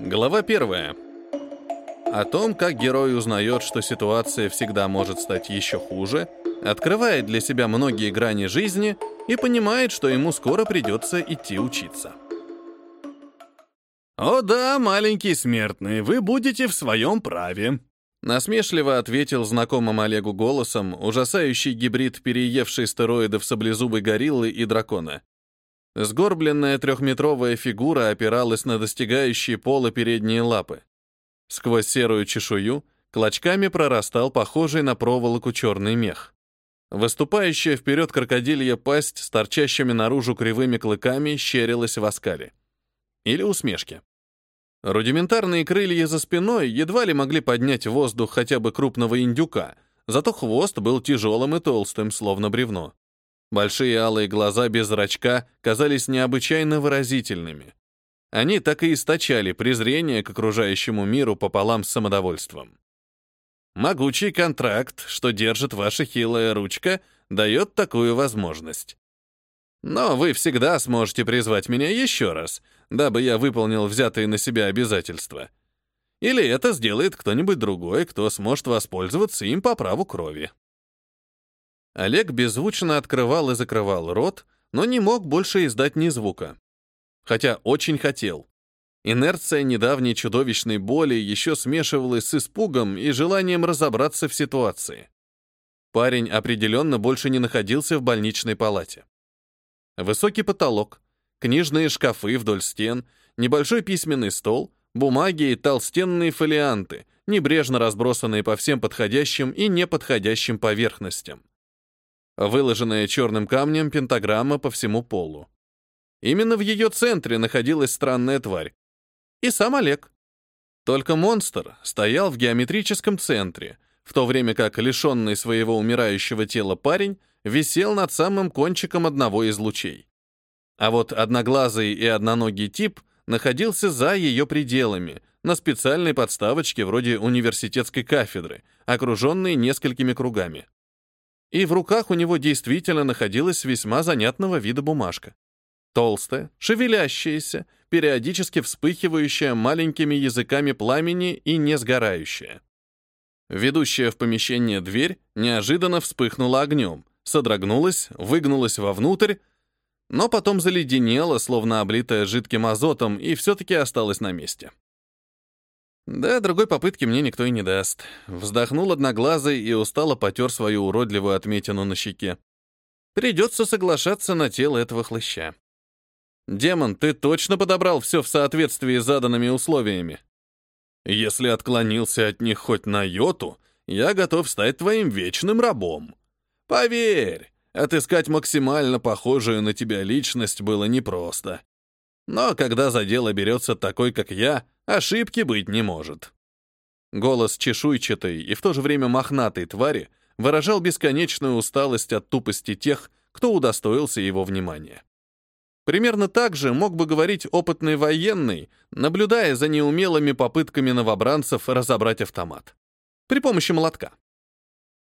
Глава первая. О том, как герой узнает, что ситуация всегда может стать еще хуже, открывает для себя многие грани жизни и понимает, что ему скоро придется идти учиться. «О да, маленький смертный, вы будете в своем праве», Насмешливо ответил знакомым Олегу голосом ужасающий гибрид переевшей стероидов саблезубой гориллы и дракона. Сгорбленная трехметровая фигура опиралась на достигающие пола передние лапы. Сквозь серую чешую клочками прорастал похожий на проволоку черный мех. Выступающая вперед крокодилья пасть с торчащими наружу кривыми клыками щерилась в оскале. Или усмешке. Рудиментарные крылья за спиной едва ли могли поднять в воздух хотя бы крупного индюка, зато хвост был тяжелым и толстым, словно бревно. Большие алые глаза без зрачка казались необычайно выразительными. Они так и источали презрение к окружающему миру пополам с самодовольством. Могучий контракт, что держит ваша хилая ручка, дает такую возможность. Но вы всегда сможете призвать меня еще раз, дабы я выполнил взятые на себя обязательства. Или это сделает кто-нибудь другой, кто сможет воспользоваться им по праву крови. Олег беззвучно открывал и закрывал рот, но не мог больше издать ни звука. Хотя очень хотел. Инерция недавней чудовищной боли еще смешивалась с испугом и желанием разобраться в ситуации. Парень определенно больше не находился в больничной палате. Высокий потолок, книжные шкафы вдоль стен, небольшой письменный стол, бумаги и толстенные фолианты, небрежно разбросанные по всем подходящим и неподходящим поверхностям. Выложенная черным камнем пентаграмма по всему полу. Именно в ее центре находилась странная тварь. И сам Олег. Только монстр стоял в геометрическом центре, в то время как лишенный своего умирающего тела парень висел над самым кончиком одного из лучей. А вот одноглазый и одноногий тип находился за ее пределами, на специальной подставочке вроде университетской кафедры, окруженной несколькими кругами. И в руках у него действительно находилась весьма занятного вида бумажка. Толстая, шевелящаяся, периодически вспыхивающая маленькими языками пламени и не сгорающая. Ведущая в помещение дверь неожиданно вспыхнула огнем, содрогнулась, выгнулась вовнутрь, но потом заледенела, словно облитая жидким азотом, и все-таки осталась на месте. Да, другой попытки мне никто и не даст. Вздохнул одноглазый и устало потер свою уродливую отметину на щеке. Придется соглашаться на тело этого хлыща. «Демон, ты точно подобрал все в соответствии с заданными условиями?» «Если отклонился от них хоть на йоту, я готов стать твоим вечным рабом», Поверь, отыскать максимально похожую на тебя личность было непросто. Но когда за дело берется такой, как я, ошибки быть не может. Голос чешуйчатой и в то же время мохнатой твари выражал бесконечную усталость от тупости тех, кто удостоился его внимания. Примерно так же мог бы говорить опытный военный, наблюдая за неумелыми попытками новобранцев разобрать автомат. При помощи молотка.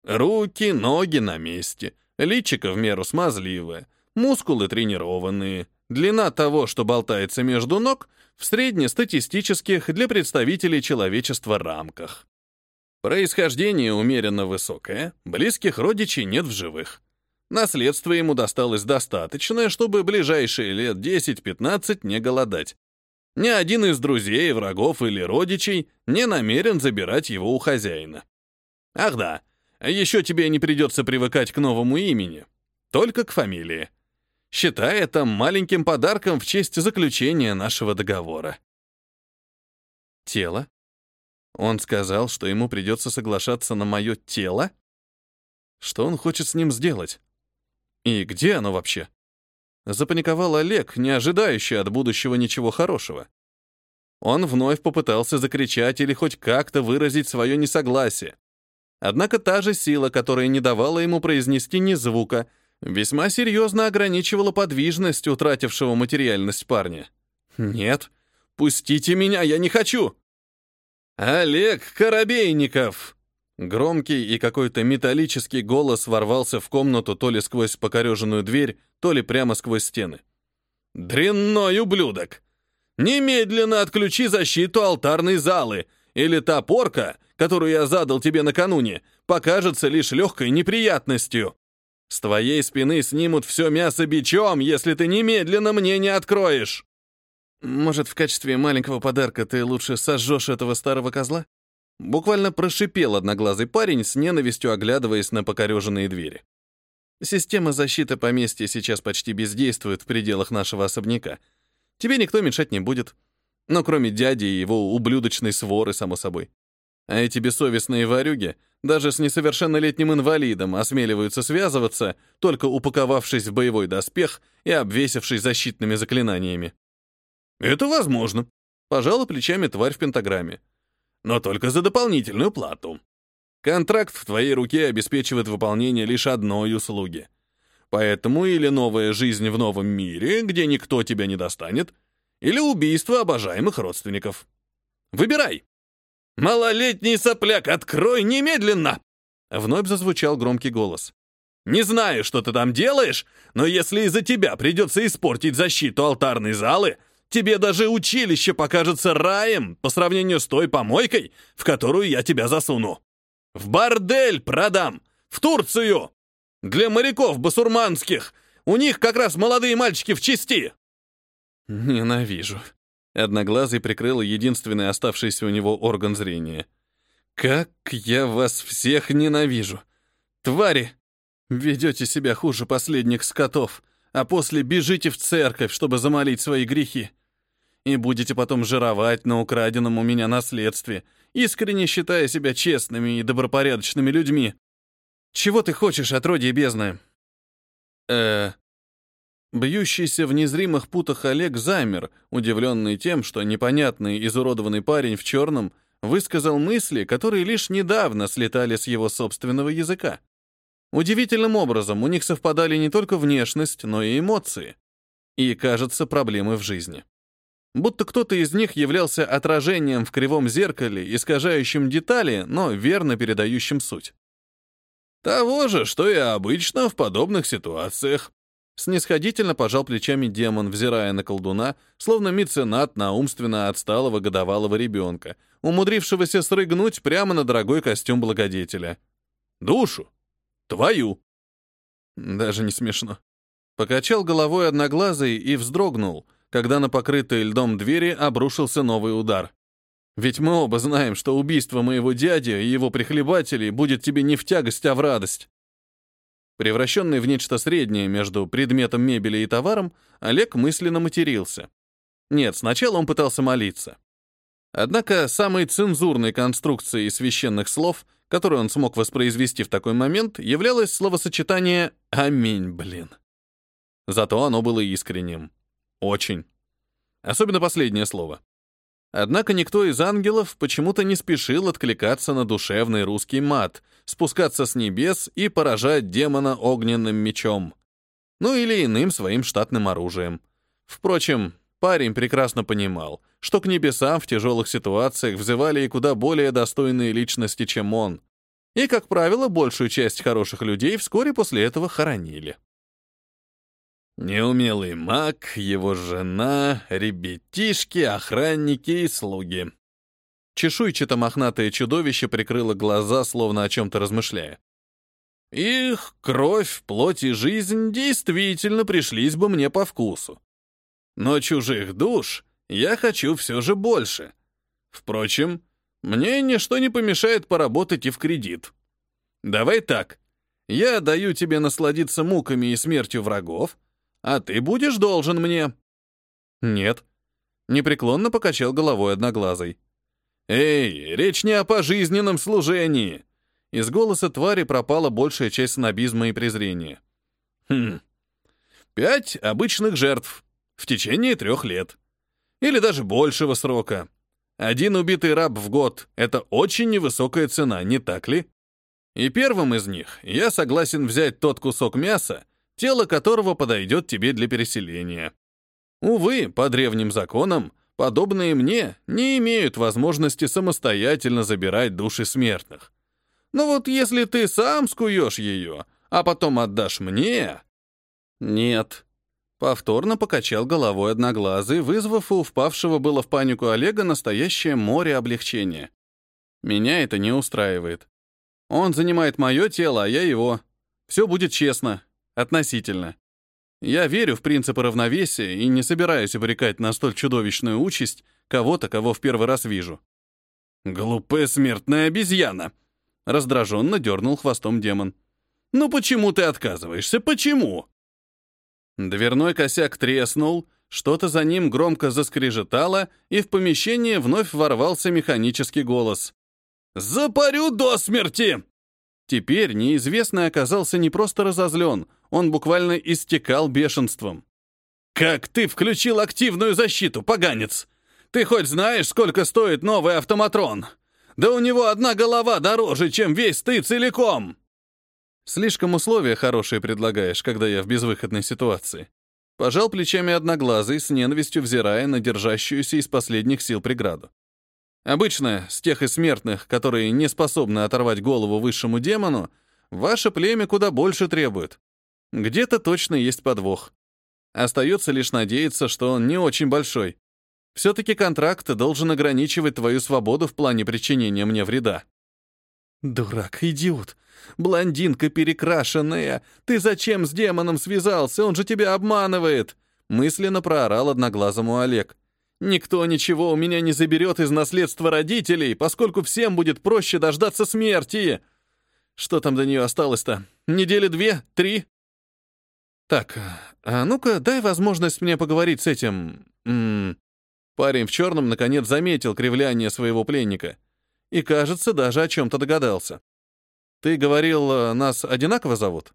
Руки, ноги на месте, личико в меру смазливое, мускулы тренированные, длина того, что болтается между ног, в среднестатистических для представителей человечества рамках. Происхождение умеренно высокое, близких родичей нет в живых. Наследство ему досталось достаточное, чтобы ближайшие лет 10-15 не голодать. Ни один из друзей, врагов или родичей не намерен забирать его у хозяина. Ах да, еще тебе не придется привыкать к новому имени, только к фамилии. Считай это маленьким подарком в честь заключения нашего договора. Тело? Он сказал, что ему придется соглашаться на мое тело? Что он хочет с ним сделать? И где оно вообще? Запаниковал Олег, не ожидающий от будущего ничего хорошего. Он вновь попытался закричать или хоть как-то выразить свое несогласие. Однако та же сила, которая не давала ему произнести ни звука, весьма серьезно ограничивала подвижность утратившего материальность парня. «Нет, пустите меня, я не хочу!» «Олег Коробейников!» Громкий и какой-то металлический голос ворвался в комнату то ли сквозь покореженную дверь, то ли прямо сквозь стены. «Дрянной ублюдок! Немедленно отключи защиту алтарной залы, или та порка, которую я задал тебе накануне, покажется лишь легкой неприятностью. С твоей спины снимут все мясо бичом, если ты немедленно мне не откроешь. Может, в качестве маленького подарка ты лучше сожжешь этого старого козла? Буквально прошипел одноглазый парень с ненавистью, оглядываясь на покореженные двери. Система защиты поместья сейчас почти бездействует в пределах нашего особняка. Тебе никто мешать не будет. Но кроме дяди и его ублюдочной своры, само собой. А эти бессовестные ворюги даже с несовершеннолетним инвалидом осмеливаются связываться, только упаковавшись в боевой доспех и обвесившись защитными заклинаниями. «Это возможно», — пожала плечами тварь в пентаграмме. «Но только за дополнительную плату. Контракт в твоей руке обеспечивает выполнение лишь одной услуги. Поэтому или новая жизнь в новом мире, где никто тебя не достанет, или убийство обожаемых родственников. Выбирай!» «Малолетний сопляк, открой немедленно!» Вновь зазвучал громкий голос. «Не знаю, что ты там делаешь, но если из-за тебя придется испортить защиту алтарной залы, тебе даже училище покажется раем по сравнению с той помойкой, в которую я тебя засуну. В бордель продам! В Турцию! Для моряков басурманских! У них как раз молодые мальчики в чести!» «Ненавижу», Одноглазый прикрыл единственный оставшийся у него орган зрения. «Как я вас всех ненавижу! Твари! Ведете себя хуже последних скотов, а после бежите в церковь, чтобы замолить свои грехи. И будете потом жировать на украденном у меня наследстве, искренне считая себя честными и добропорядочными людьми. Чего ты хочешь, отродье бездны?» «Э, Бьющийся в незримых путах Олег замер, удивленный тем, что непонятный изуродованный парень в черном высказал мысли, которые лишь недавно слетали с его собственного языка. Удивительным образом у них совпадали не только внешность, но и эмоции. И, кажется, проблемы в жизни. Будто кто-то из них являлся отражением в кривом зеркале, искажающим детали, но верно передающим суть. Того же, что и обычно в подобных ситуациях, Снисходительно пожал плечами демон, взирая на колдуна, словно меценат на умственно отсталого годовалого ребенка, умудрившегося срыгнуть прямо на дорогой костюм благодетеля. «Душу! Твою!» Даже не смешно. Покачал головой одноглазый и вздрогнул, когда на покрытые льдом двери обрушился новый удар. Ведь мы оба знаем, что убийство моего дяди и его прихлебателей будет тебе не в тягость, а в радость. Превращенный в нечто среднее между предметом мебели и товаром, Олег мысленно матерился. Нет, сначала он пытался молиться. Однако самой цензурной конструкцией священных слов, которую он смог воспроизвести в такой момент, являлось словосочетание «Аминь, блин». Зато оно было искренним. Очень. Особенно последнее слово. Однако никто из ангелов почему-то не спешил откликаться на душевный русский мат, спускаться с небес и поражать демона огненным мечом. Ну или иным своим штатным оружием. Впрочем, парень прекрасно понимал, что к небесам в тяжелых ситуациях взывали и куда более достойные личности, чем он. И, как правило, большую часть хороших людей вскоре после этого хоронили. Неумелый маг, его жена, ребятишки, охранники и слуги. Чешуйчато-мохнатое чудовище прикрыло глаза, словно о чем-то размышляя. Их кровь, плоть и жизнь действительно пришлись бы мне по вкусу. Но чужих душ я хочу все же больше. Впрочем, мне ничто не помешает поработать и в кредит. Давай так. Я даю тебе насладиться муками и смертью врагов, а ты будешь должен мне». «Нет», — непреклонно покачал головой одноглазый. «Эй, речь не о пожизненном служении!» Из голоса твари пропала большая часть снобизма и презрения. «Хм. Пять обычных жертв в течение трех лет. Или даже большего срока. Один убитый раб в год — это очень невысокая цена, не так ли? И первым из них я согласен взять тот кусок мяса, тело которого подойдет тебе для переселения. Увы, по древним законам, подобные мне не имеют возможности самостоятельно забирать души смертных. Но вот если ты сам скуешь ее, а потом отдашь мне... Нет. Повторно покачал головой одноглазый, вызвав у впавшего было в панику Олега настоящее море облегчения. Меня это не устраивает. Он занимает мое тело, а я его. Все будет честно, относительно. Я верю в принципы равновесия и не собираюсь обрекать на столь чудовищную участь кого-то, кого в первый раз вижу. «Глупая смертная обезьяна!» Раздраженно дернул хвостом демон. «Ну почему ты отказываешься? Почему?» Дверной косяк треснул, что-то за ним громко заскрежетало, и в помещение вновь ворвался механический голос. «Запарю до смерти!» Теперь неизвестный оказался не просто разозлен, он буквально истекал бешенством. «Как ты включил активную защиту, поганец? Ты хоть знаешь, сколько стоит новый автоматрон? Да у него одна голова дороже, чем весь ты целиком!» Слишком условия хорошие предлагаешь, когда я в безвыходной ситуации. Пожал плечами одноглазый, с ненавистью взирая на держащуюся из последних сил преграду. Обычно, с тех и смертных, которые не способны оторвать голову высшему демону, ваше племя куда больше требует. Где-то точно есть подвох. Остается лишь надеяться, что он не очень большой. Все-таки контракт должен ограничивать твою свободу в плане причинения мне вреда. «Дурак, идиот! Блондинка перекрашенная! Ты зачем с демоном связался? Он же тебя обманывает!» Мысленно проорал одноглазому Олег. «Никто ничего у меня не заберет из наследства родителей, поскольку всем будет проще дождаться смерти!» «Что там до нее осталось-то? Недели две? Три?» «Так, а ну-ка, дай возможность мне поговорить с этим...» М -м. Парень в черном наконец заметил кривляние своего пленника — и, кажется, даже о чем-то догадался. Ты говорил, э, нас одинаково зовут?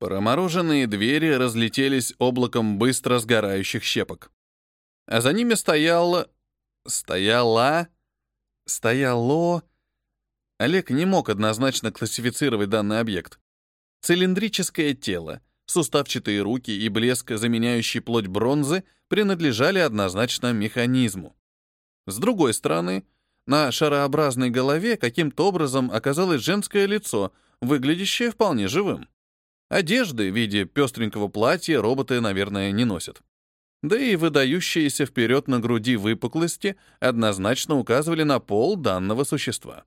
Промороженные двери разлетелись облаком быстро сгорающих щепок. А за ними стоял... стояла... стояло... Олег не мог однозначно классифицировать данный объект. Цилиндрическое тело, суставчатые руки и блеск, заменяющий плоть бронзы, принадлежали однозначно механизму. С другой стороны, на шарообразной голове каким-то образом оказалось женское лицо, выглядящее вполне живым. Одежды в виде пестренького платья роботы, наверное, не носят. Да и выдающиеся вперед на груди выпуклости однозначно указывали на пол данного существа.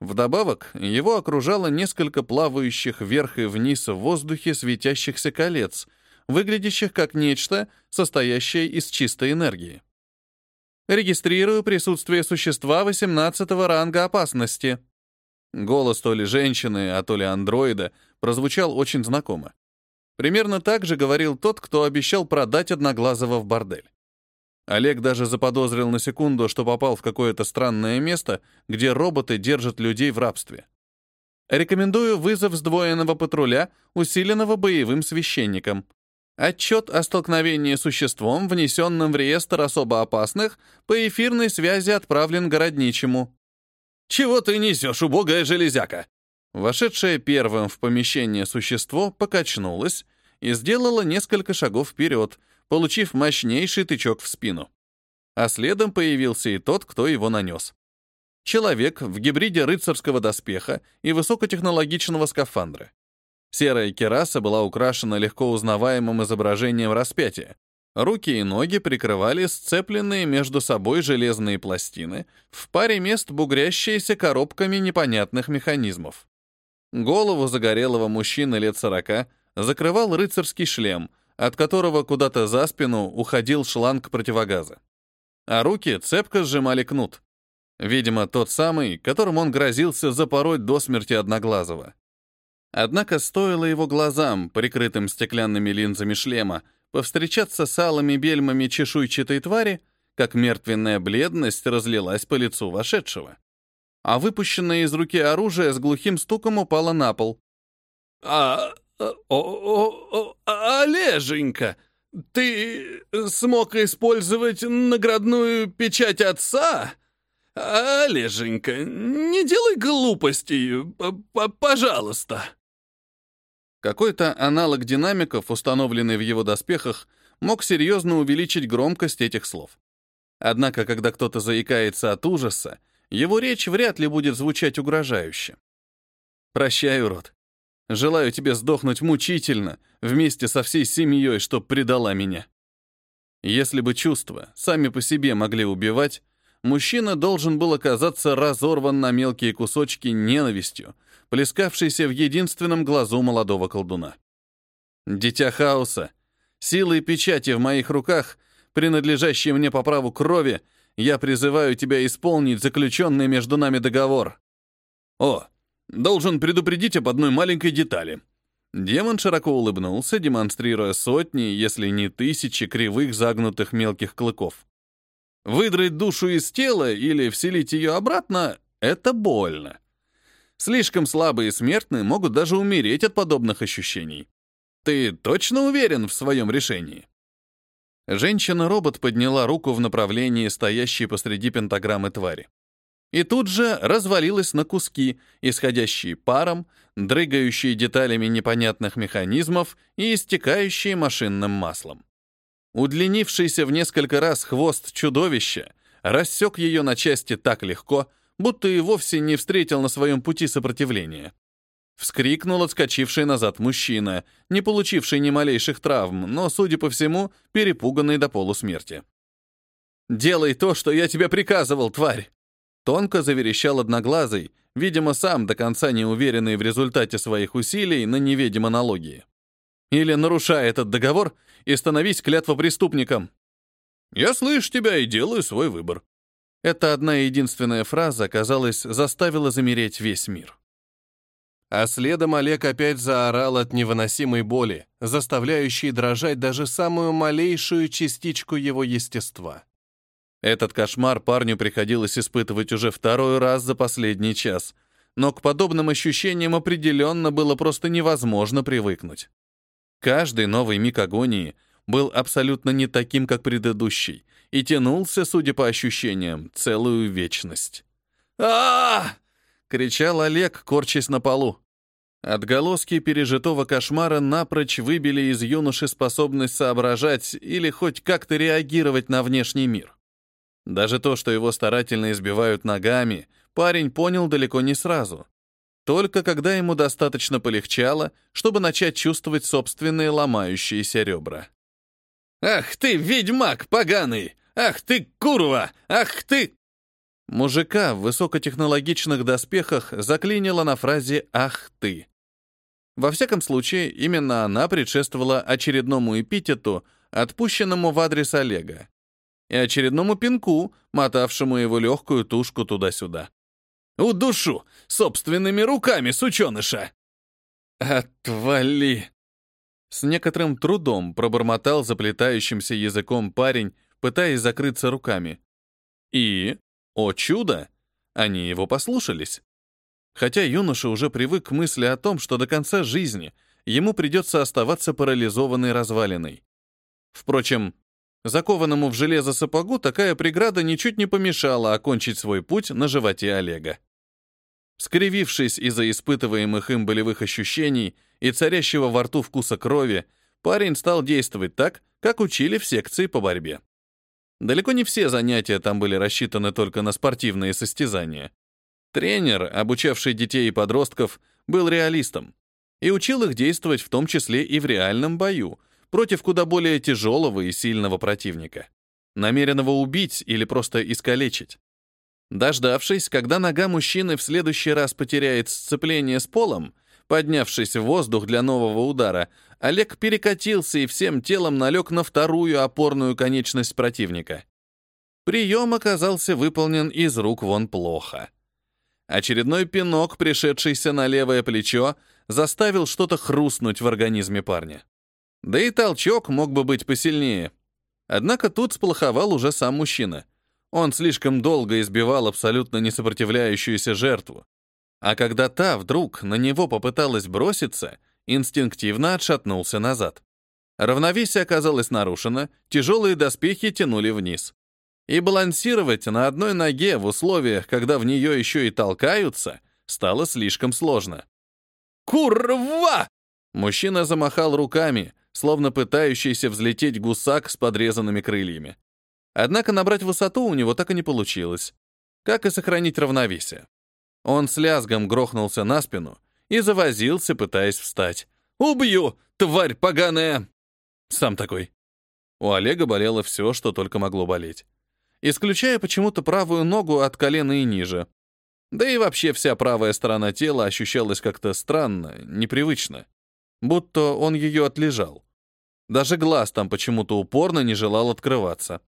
Вдобавок, его окружало несколько плавающих вверх и вниз в воздухе светящихся колец, выглядящих как нечто, состоящее из чистой энергии. Регистрирую присутствие существа 18 ранга опасности». Голос то ли женщины, а то ли андроида прозвучал очень знакомо. Примерно так же говорил тот, кто обещал продать Одноглазого в бордель. Олег даже заподозрил на секунду, что попал в какое-то странное место, где роботы держат людей в рабстве. Рекомендую вызов сдвоенного патруля, усиленного боевым священником. Отчет о столкновении с существом, внесенным в реестр особо опасных, по эфирной связи отправлен городничему. «Чего ты несешь, убогая железяка?» Вошедшее первым в помещение существо покачнулось и сделало несколько шагов вперед, получив мощнейший тычок в спину. А следом появился и тот, кто его нанес. Человек в гибриде рыцарского доспеха и высокотехнологичного скафандра. Серая кераса была украшена легко узнаваемым изображением распятия. Руки и ноги прикрывали сцепленные между собой железные пластины, в паре мест бугрящиеся коробками непонятных механизмов. Голову загорелого мужчины лет сорока закрывал рыцарский шлем, от которого куда-то за спину уходил шланг противогаза. А руки цепко сжимали кнут. Видимо, тот самый, которым он грозился запороть до смерти Одноглазого. Однако стоило его глазам, прикрытым стеклянными линзами шлема, повстречаться с алыми бельмами чешуйчатой твари, как мертвенная бледность разлилась по лицу вошедшего. А выпущенное из руки оружие с глухим стуком упало на пол. «А... о... о... о... Олеженька, ты смог использовать наградную печать отца?» «Олеженька, не делай глупостей, пожалуйста!» Какой-то аналог динамиков, установленный в его доспехах, мог серьезно увеличить громкость этих слов. Однако, когда кто-то заикается от ужаса, его речь вряд ли будет звучать угрожающе. «Прощай, урод. Желаю тебе сдохнуть мучительно, вместе со всей семьей, что предала меня. Если бы чувства сами по себе могли убивать, мужчина должен был оказаться разорван на мелкие кусочки ненавистью, плескавшейся в единственном глазу молодого колдуна. Дитя хаоса, силой печати в моих руках, принадлежащие мне по праву крови, я призываю тебя исполнить заключенный между нами договор. О, должен предупредить об одной маленькой детали. Демон широко улыбнулся, демонстрируя сотни, если не тысячи кривых загнутых мелких клыков. Выдрать душу из тела или вселить ее обратно — это больно. Слишком слабые смертные могут даже умереть от подобных ощущений. Ты точно уверен в своем решении? Женщина-робот подняла руку в направлении стоящей посреди пентаграммы твари и тут же развалилась на куски, исходящие паром, дрыгающие деталями непонятных механизмов и истекающие машинным маслом. Удлинившийся в несколько раз хвост чудовища рассек ее на части так легко, будто и вовсе не встретил на своем пути сопротивления. Вскрикнул отскочивший назад мужчина, не получивший ни малейших травм, но, судя по всему, перепуганный до полусмерти. «Делай то, что я тебе приказывал, тварь!» Тонко заверещал одноглазый, видимо, сам до конца не уверенный в результате своих усилий на неведомонологии. Или нарушай этот договор и становись клятвопреступником. Я слышу тебя и делаю свой выбор. Эта одна единственная фраза, казалось, заставила замереть весь мир. А следом Олег опять заорал от невыносимой боли, заставляющей дрожать даже самую малейшую частичку его естества. Этот кошмар парню приходилось испытывать уже второй раз за последний час, но к подобным ощущениям определенно было просто невозможно привыкнуть. Каждый новый миг агонии был абсолютно не таким, как предыдущий, и тянулся, судя по ощущениям, целую вечность. а, кричал Олег, корчась на полу. Отголоски пережитого кошмара напрочь выбили из юноши способность соображать или хоть как-то реагировать на внешний мир. Даже то, что его старательно избивают ногами, парень понял далеко не сразу. Только когда ему достаточно полегчало, чтобы начать чувствовать собственные ломающиеся ребра. «Ах ты, ведьмак поганый! Ах ты, курва! Ах ты!» Мужика в высокотехнологичных доспехах заклинило на фразе «Ах ты!». Во всяком случае, именно она предшествовала очередному эпитету, отпущенному в адрес Олега и очередному пинку, мотавшему его легкую тушку туда-сюда. «Удушу! Собственными руками, сученыша!» «Отвали!» С некоторым трудом пробормотал заплетающимся языком парень, пытаясь закрыться руками. И, о чудо, они его послушались. Хотя юноша уже привык к мысли о том, что до конца жизни ему придется оставаться парализованной развалиной. Впрочем, Закованному в железо сапогу такая преграда ничуть не помешала окончить свой путь на животе Олега. Скривившись из-за испытываемых им болевых ощущений и царящего во рту вкуса крови, парень стал действовать так, как учили в секции по борьбе. Далеко не все занятия там были рассчитаны только на спортивные состязания. Тренер, обучавший детей и подростков, был реалистом и учил их действовать в том числе и в реальном бою, против куда более тяжелого и сильного противника, намеренного убить или просто искалечить. Дождавшись, когда нога мужчины в следующий раз потеряет сцепление с полом, поднявшись в воздух для нового удара, Олег перекатился и всем телом налег на вторую опорную конечность противника. Прием оказался выполнен из рук вон плохо. Очередной пинок, пришедшийся на левое плечо, заставил что-то хрустнуть в организме парня. Да и толчок мог бы быть посильнее. Однако тут сплоховал уже сам мужчина. Он слишком долго избивал абсолютно несопротивляющуюся жертву. А когда та вдруг на него попыталась броситься, инстинктивно отшатнулся назад. Равновесие оказалось нарушено, тяжелые доспехи тянули вниз. И балансировать на одной ноге в условиях, когда в нее еще и толкаются, стало слишком сложно. «Курва!» Мужчина замахал руками, словно пытающийся взлететь гусак с подрезанными крыльями. Однако набрать высоту у него так и не получилось. Как и сохранить равновесие. Он с лязгом грохнулся на спину и завозился, пытаясь встать. «Убью, тварь поганая!» Сам такой. У Олега болело все, что только могло болеть. Исключая почему-то правую ногу от колена и ниже. Да и вообще вся правая сторона тела ощущалась как-то странно, непривычно. Будто он ее отлежал. Даже глаз там почему-то упорно не желал открываться.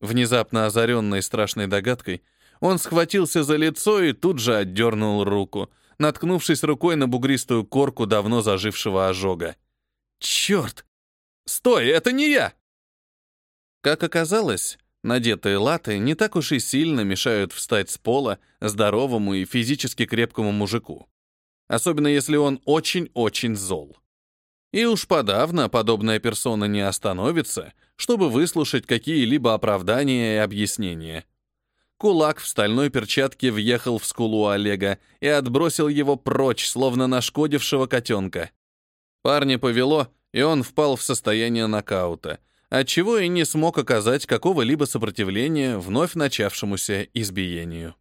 Внезапно озаренный страшной догадкой, он схватился за лицо и тут же отдернул руку, наткнувшись рукой на бугристую корку давно зажившего ожога. «Черт! Стой, это не я!» Как оказалось, надетые латы не так уж и сильно мешают встать с пола здоровому и физически крепкому мужику. Особенно если он очень-очень зол. И уж подавно подобная персона не остановится, чтобы выслушать какие-либо оправдания и объяснения. Кулак в стальной перчатке въехал в скулу Олега и отбросил его прочь, словно нашкодившего котенка. Парня повело, и он впал в состояние нокаута, отчего и не смог оказать какого-либо сопротивления вновь начавшемуся избиению.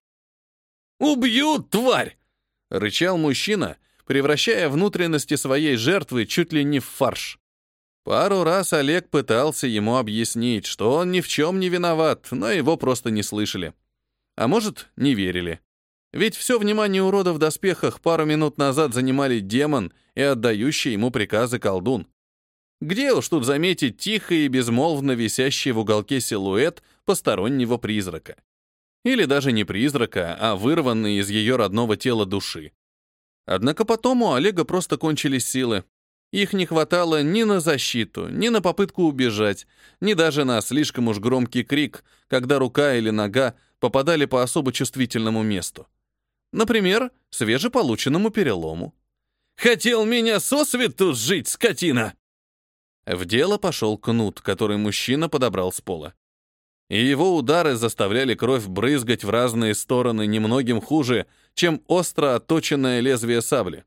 «Убью, тварь!» — рычал мужчина, превращая внутренности своей жертвы чуть ли не в фарш. Пару раз Олег пытался ему объяснить, что он ни в чем не виноват, но его просто не слышали. А может, не верили. Ведь все внимание урода в доспехах пару минут назад занимали демон и отдающий ему приказы колдун. Где уж тут заметить тихо и безмолвно висящий в уголке силуэт постороннего призрака? Или даже не призрака, а вырванный из ее родного тела души. Однако потом у Олега просто кончились силы. Их не хватало ни на защиту, ни на попытку убежать, ни даже на слишком уж громкий крик, когда рука или нога попадали по особо чувствительному месту. Например, свежеполученному перелому. «Хотел меня сосвету сжить, скотина!» В дело пошел кнут, который мужчина подобрал с пола. И его удары заставляли кровь брызгать в разные стороны немногим хуже, чем остро отточенное лезвие сабли.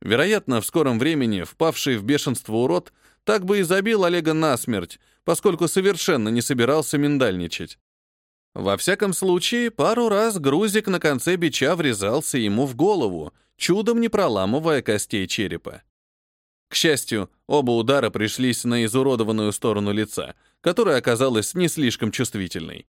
Вероятно, в скором времени впавший в бешенство урод так бы и забил Олега насмерть, поскольку совершенно не собирался миндальничать. Во всяком случае, пару раз грузик на конце бича врезался ему в голову, чудом не проламывая костей черепа. К счастью, оба удара пришлись на изуродованную сторону лица, которая оказалась не слишком чувствительной.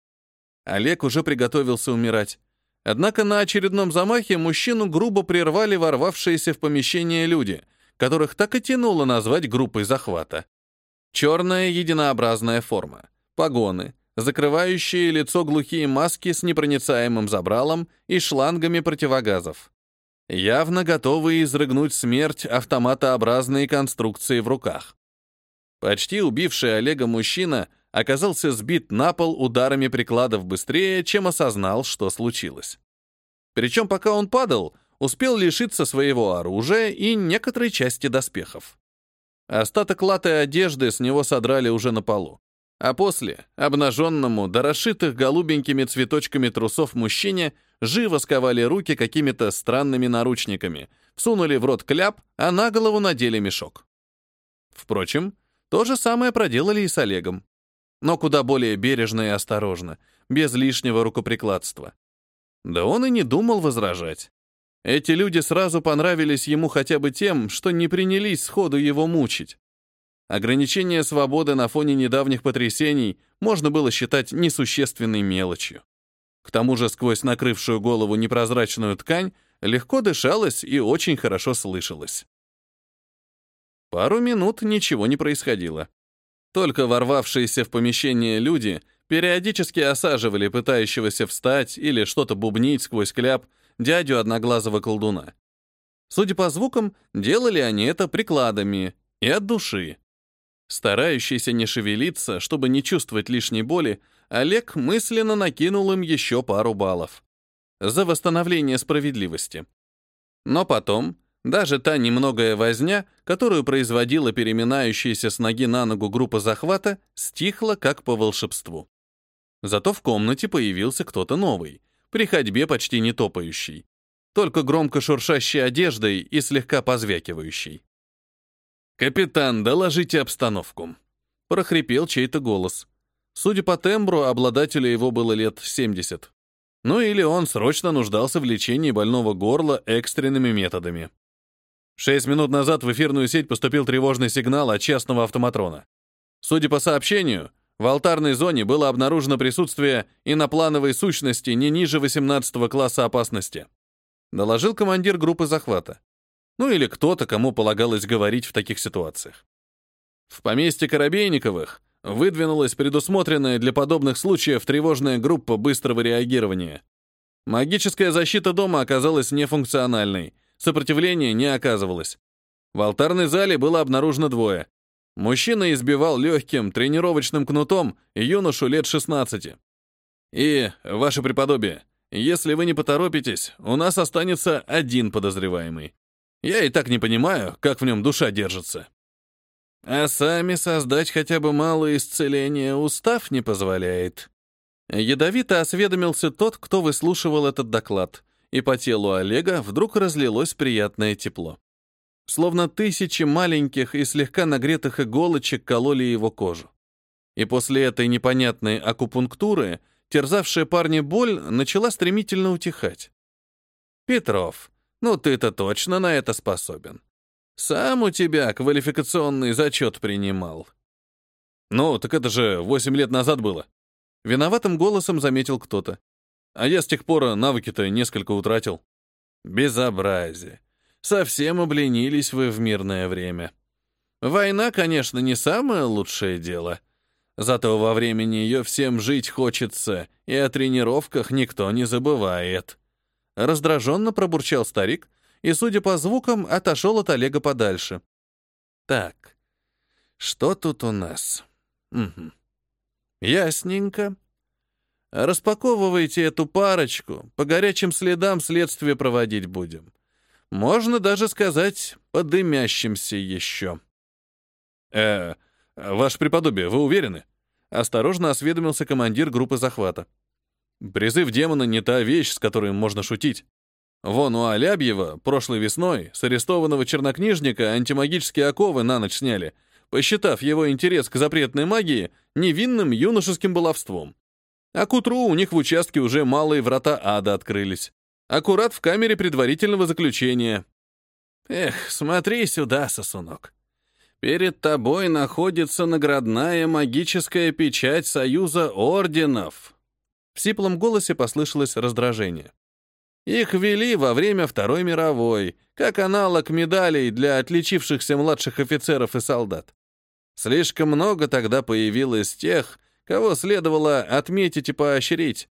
Олег уже приготовился умирать. Однако на очередном замахе мужчину грубо прервали ворвавшиеся в помещение люди, которых так и тянуло назвать группой захвата. Черная единообразная форма, погоны, закрывающие лицо глухие маски с непроницаемым забралом и шлангами противогазов. Явно готовые изрыгнуть смерть автоматообразные конструкции в руках. Почти убивший Олега мужчина оказался сбит на пол ударами прикладов быстрее, чем осознал, что случилось. Причем пока он падал, успел лишиться своего оружия и некоторой части доспехов. Остаток латой одежды с него содрали уже на полу. А после, обнаженному, до расшитых голубенькими цветочками трусов мужчине, живо сковали руки какими-то странными наручниками, всунули в рот кляп, а на голову надели мешок. Впрочем, то же самое проделали и с Олегом. Но куда более бережно и осторожно, без лишнего рукоприкладства. Да он и не думал возражать. Эти люди сразу понравились ему хотя бы тем, что не принялись сходу его мучить. Ограничение свободы на фоне недавних потрясений можно было считать несущественной мелочью. К тому же сквозь накрывшую голову непрозрачную ткань легко дышалось и очень хорошо слышалось. Пару минут ничего не происходило. Только ворвавшиеся в помещение люди периодически осаживали пытающегося встать или что-то бубнить сквозь кляп дядю одноглазого колдуна. Судя по звукам, делали они это прикладами и от души. Старающийся не шевелиться, чтобы не чувствовать лишней боли, Олег мысленно накинул им еще пару баллов. За восстановление справедливости. Но потом, даже та немногое возня, которую производила переминающаяся с ноги на ногу группа захвата, стихла как по волшебству. Зато в комнате появился кто-то новый, при ходьбе почти не топающий, только громко шуршащей одеждой и слегка позвякивающий. «Капитан, доложите обстановку», — прохрипел чей-то голос. Судя по тембру, обладателю его было лет 70. Ну или он срочно нуждался в лечении больного горла экстренными методами. Шесть минут назад в эфирную сеть поступил тревожный сигнал от частного автоматрона. Судя по сообщению, в алтарной зоне было обнаружено присутствие иноплановой сущности не ниже 18 класса опасности. Доложил командир группы захвата. Ну или кто-то, кому полагалось говорить в таких ситуациях. В поместье Коробейниковых выдвинулась предусмотренная для подобных случаев тревожная группа быстрого реагирования. Магическая защита дома оказалась нефункциональной, сопротивления не оказывалось. В алтарной зале было обнаружено двое. Мужчина избивал легким тренировочным кнутом юношу лет 16. И, ваше преподобие, если вы не поторопитесь, у нас останется один подозреваемый. Я и так не понимаю, как в нем душа держится. А сами создать хотя бы малое исцеление устав не позволяет. Ядовито осведомился тот, кто выслушивал этот доклад, и по телу Олега вдруг разлилось приятное тепло. Словно тысячи маленьких и слегка нагретых иголочек кололи его кожу. И после этой непонятной акупунктуры терзавшая парня боль начала стремительно утихать. «Петров, ну ты-то точно на это способен. Сам у тебя квалификационный зачет принимал. Ну, так это же восемь лет назад было. Виноватым голосом заметил кто-то. А я с тех пор навыки-то несколько утратил. Безобразие. Совсем обленились вы в мирное время. Война, конечно, не самое лучшее дело. Зато во времени ее всем жить хочется, и о тренировках никто не забывает. Раздраженно пробурчал старик, и, судя по звукам, отошел от Олега подальше. Так, что тут у нас? Угу. Ясненько. Распаковывайте эту парочку, по горячим следам следствие проводить будем. Можно даже сказать, по дымящимся еще. Э, ваше преподобие, вы уверены? Осторожно осведомился командир группы захвата. Призыв демона не та вещь, с которой можно шутить. Вон у Алябьева прошлой весной с арестованного чернокнижника антимагические оковы на ночь сняли, посчитав его интерес к запретной магии невинным юношеским баловством. А к утру у них в участке уже малые врата ада открылись. Аккурат в камере предварительного заключения. Эх, смотри сюда, сосунок. Перед тобой находится наградная магическая печать Союза Орденов. В сиплом голосе послышалось раздражение. Их ввели во время Второй мировой, как аналог медалей для отличившихся младших офицеров и солдат. Слишком много тогда появилось тех, кого следовало отметить и поощрить.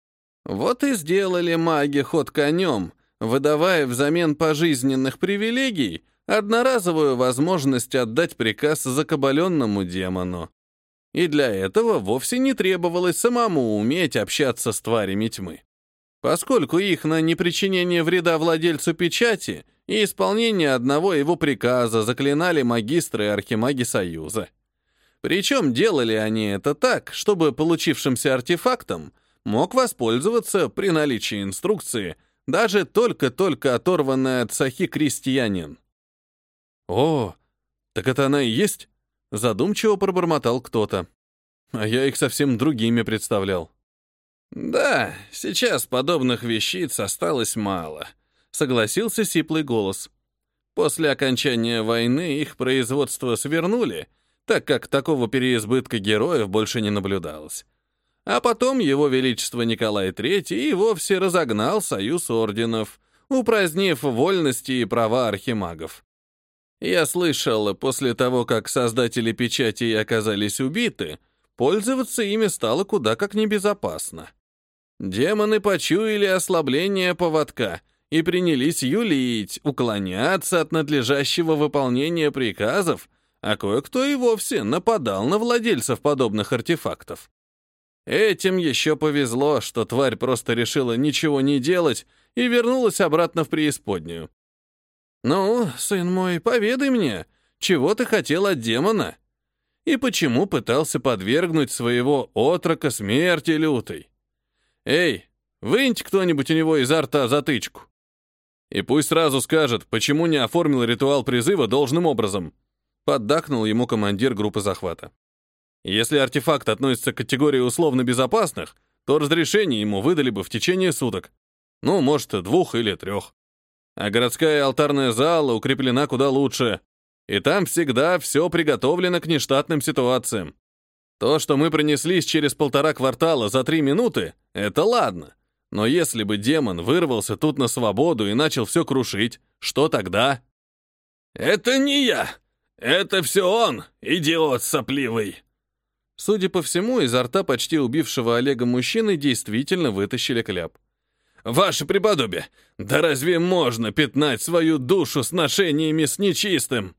Вот и сделали маги ход конем, выдавая взамен пожизненных привилегий одноразовую возможность отдать приказ закабаленному демону. И для этого вовсе не требовалось самому уметь общаться с тварями тьмы поскольку их на непричинение вреда владельцу печати и исполнение одного его приказа заклинали магистры и архимаги Союза. Причем делали они это так, чтобы получившимся артефактом мог воспользоваться при наличии инструкции даже только-только оторванный от сахи крестьянин. «О, так это она и есть?» Задумчиво пробормотал кто-то. А я их совсем другими представлял. «Да, сейчас подобных вещиц осталось мало», — согласился сиплый голос. После окончания войны их производство свернули, так как такого переизбытка героев больше не наблюдалось. А потом его величество Николай III и вовсе разогнал союз орденов, упразднив вольности и права архимагов. Я слышал, после того, как создатели печати оказались убиты, пользоваться ими стало куда как небезопасно. Демоны почуяли ослабление поводка и принялись юлить, уклоняться от надлежащего выполнения приказов, а кое-кто и вовсе нападал на владельцев подобных артефактов. Этим еще повезло, что тварь просто решила ничего не делать и вернулась обратно в преисподнюю. «Ну, сын мой, поведай мне, чего ты хотел от демона? И почему пытался подвергнуть своего отрока смерти лютой?» «Эй, выньте кто-нибудь у него изо рта затычку!» И пусть сразу скажет, почему не оформил ритуал призыва должным образом. Поддакнул ему командир группы захвата. Если артефакт относится к категории условно безопасных, то разрешение ему выдали бы в течение суток. Ну, может, двух или трех. А городская алтарная зала укреплена куда лучше. И там всегда все приготовлено к нештатным ситуациям. То, что мы пронеслись через полтора квартала за три минуты, это ладно. Но если бы демон вырвался тут на свободу и начал все крушить, что тогда? «Это не я! Это все он, идиот сопливый!» Судя по всему, изо рта почти убившего Олега мужчины действительно вытащили кляп. «Ваше преподобие, да разве можно пятнать свою душу сношениями с нечистым?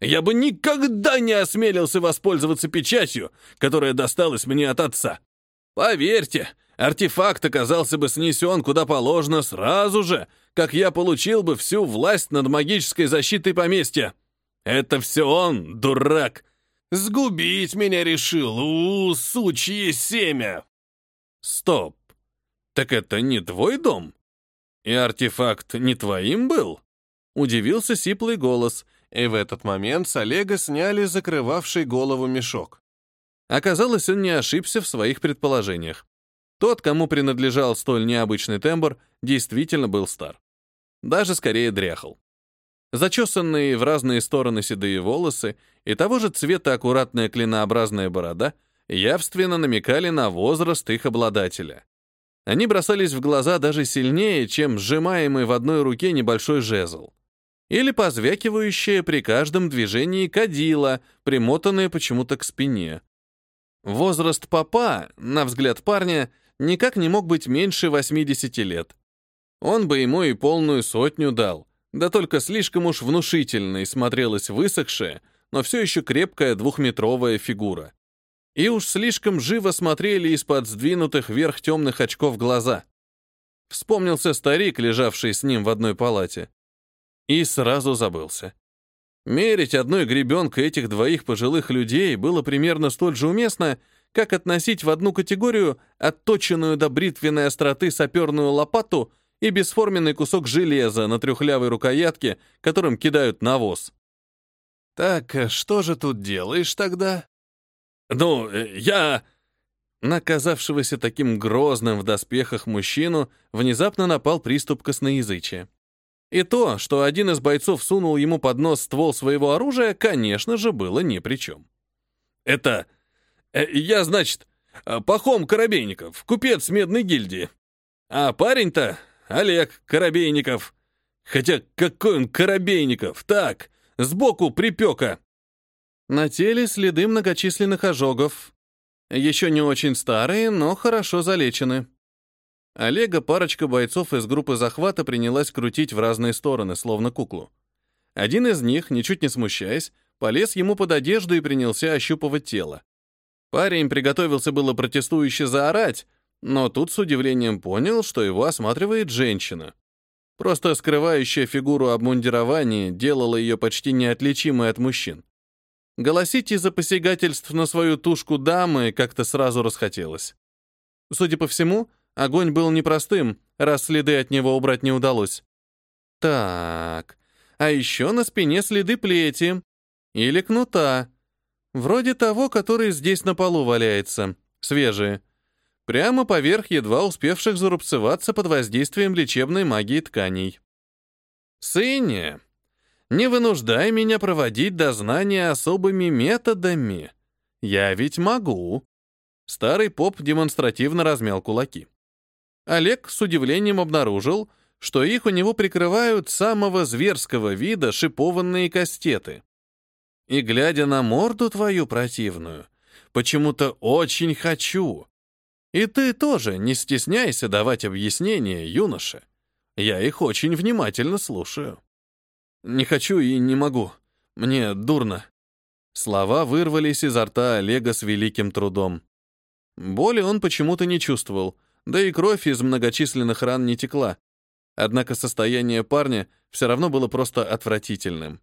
Я бы никогда не осмелился воспользоваться печатью, которая досталась мне от отца. Поверьте, артефакт оказался бы снесен куда положено сразу же, как я получил бы всю власть над магической защитой поместья. Это все он, дурак. Сгубить меня решил, у, сучье семя. Стоп. Так это не твой дом? И артефакт не твоим был? Удивился сиплый голос — и в этот момент с Олега сняли закрывавший голову мешок. Оказалось, он не ошибся в своих предположениях. Тот, кому принадлежал столь необычный тембр, действительно был стар. Даже скорее дряхал. Зачесанные в разные стороны седые волосы и того же цвета аккуратная клинообразная борода явственно намекали на возраст их обладателя. Они бросались в глаза даже сильнее, чем сжимаемый в одной руке небольшой жезл или позвякивающее при каждом движении кадила, примотанное почему-то к спине. Возраст папа, на взгляд парня, никак не мог быть меньше 80 лет. Он бы ему и полную сотню дал, да только слишком уж внушительной смотрелась высохшая, но все еще крепкая двухметровая фигура. И уж слишком живо смотрели из-под сдвинутых вверх темных очков глаза. Вспомнился старик, лежавший с ним в одной палате. И сразу забылся. Мерить одной гребенкой этих двоих пожилых людей было примерно столь же уместно, как относить в одну категорию отточенную до бритвенной остроты саперную лопату и бесформенный кусок железа на трехлявой рукоятке, которым кидают навоз. «Так, э, что же тут делаешь тогда?» «Ну, э, я...» Наказавшегося таким грозным в доспехах мужчину внезапно напал приступ косноязычия. И то, что один из бойцов сунул ему под нос ствол своего оружия, конечно же, было ни при чем. «Это... Э, я, значит, Пахом Коробейников, купец Медной гильдии. А парень-то Олег Коробейников. Хотя какой он Коробейников? Так, сбоку припека». На теле следы многочисленных ожогов. Еще не очень старые, но хорошо залечены. Олега парочка бойцов из группы захвата принялась крутить в разные стороны, словно куклу. Один из них, ничуть не смущаясь, полез ему под одежду и принялся ощупывать тело. Парень приготовился было протестующе заорать, но тут с удивлением понял, что его осматривает женщина. Просто скрывающая фигуру обмундирования делала ее почти неотличимой от мужчин. Голосить из-за посягательств на свою тушку дамы как-то сразу расхотелось. Судя по всему, Огонь был непростым, раз следы от него убрать не удалось. Так, а еще на спине следы плети. Или кнута. Вроде того, который здесь на полу валяется. Свежие. Прямо поверх едва успевших зарубцеваться под воздействием лечебной магии тканей. Сыне, не вынуждай меня проводить дознание особыми методами. Я ведь могу. Старый поп демонстративно размял кулаки. Олег с удивлением обнаружил, что их у него прикрывают самого зверского вида шипованные кастеты. И, глядя на морду твою противную, почему-то очень хочу. И ты тоже не стесняйся давать объяснения, юноша. Я их очень внимательно слушаю. Не хочу и не могу. Мне дурно. Слова вырвались изо рта Олега с великим трудом. Боли он почему-то не чувствовал — да и кровь из многочисленных ран не текла. Однако состояние парня все равно было просто отвратительным.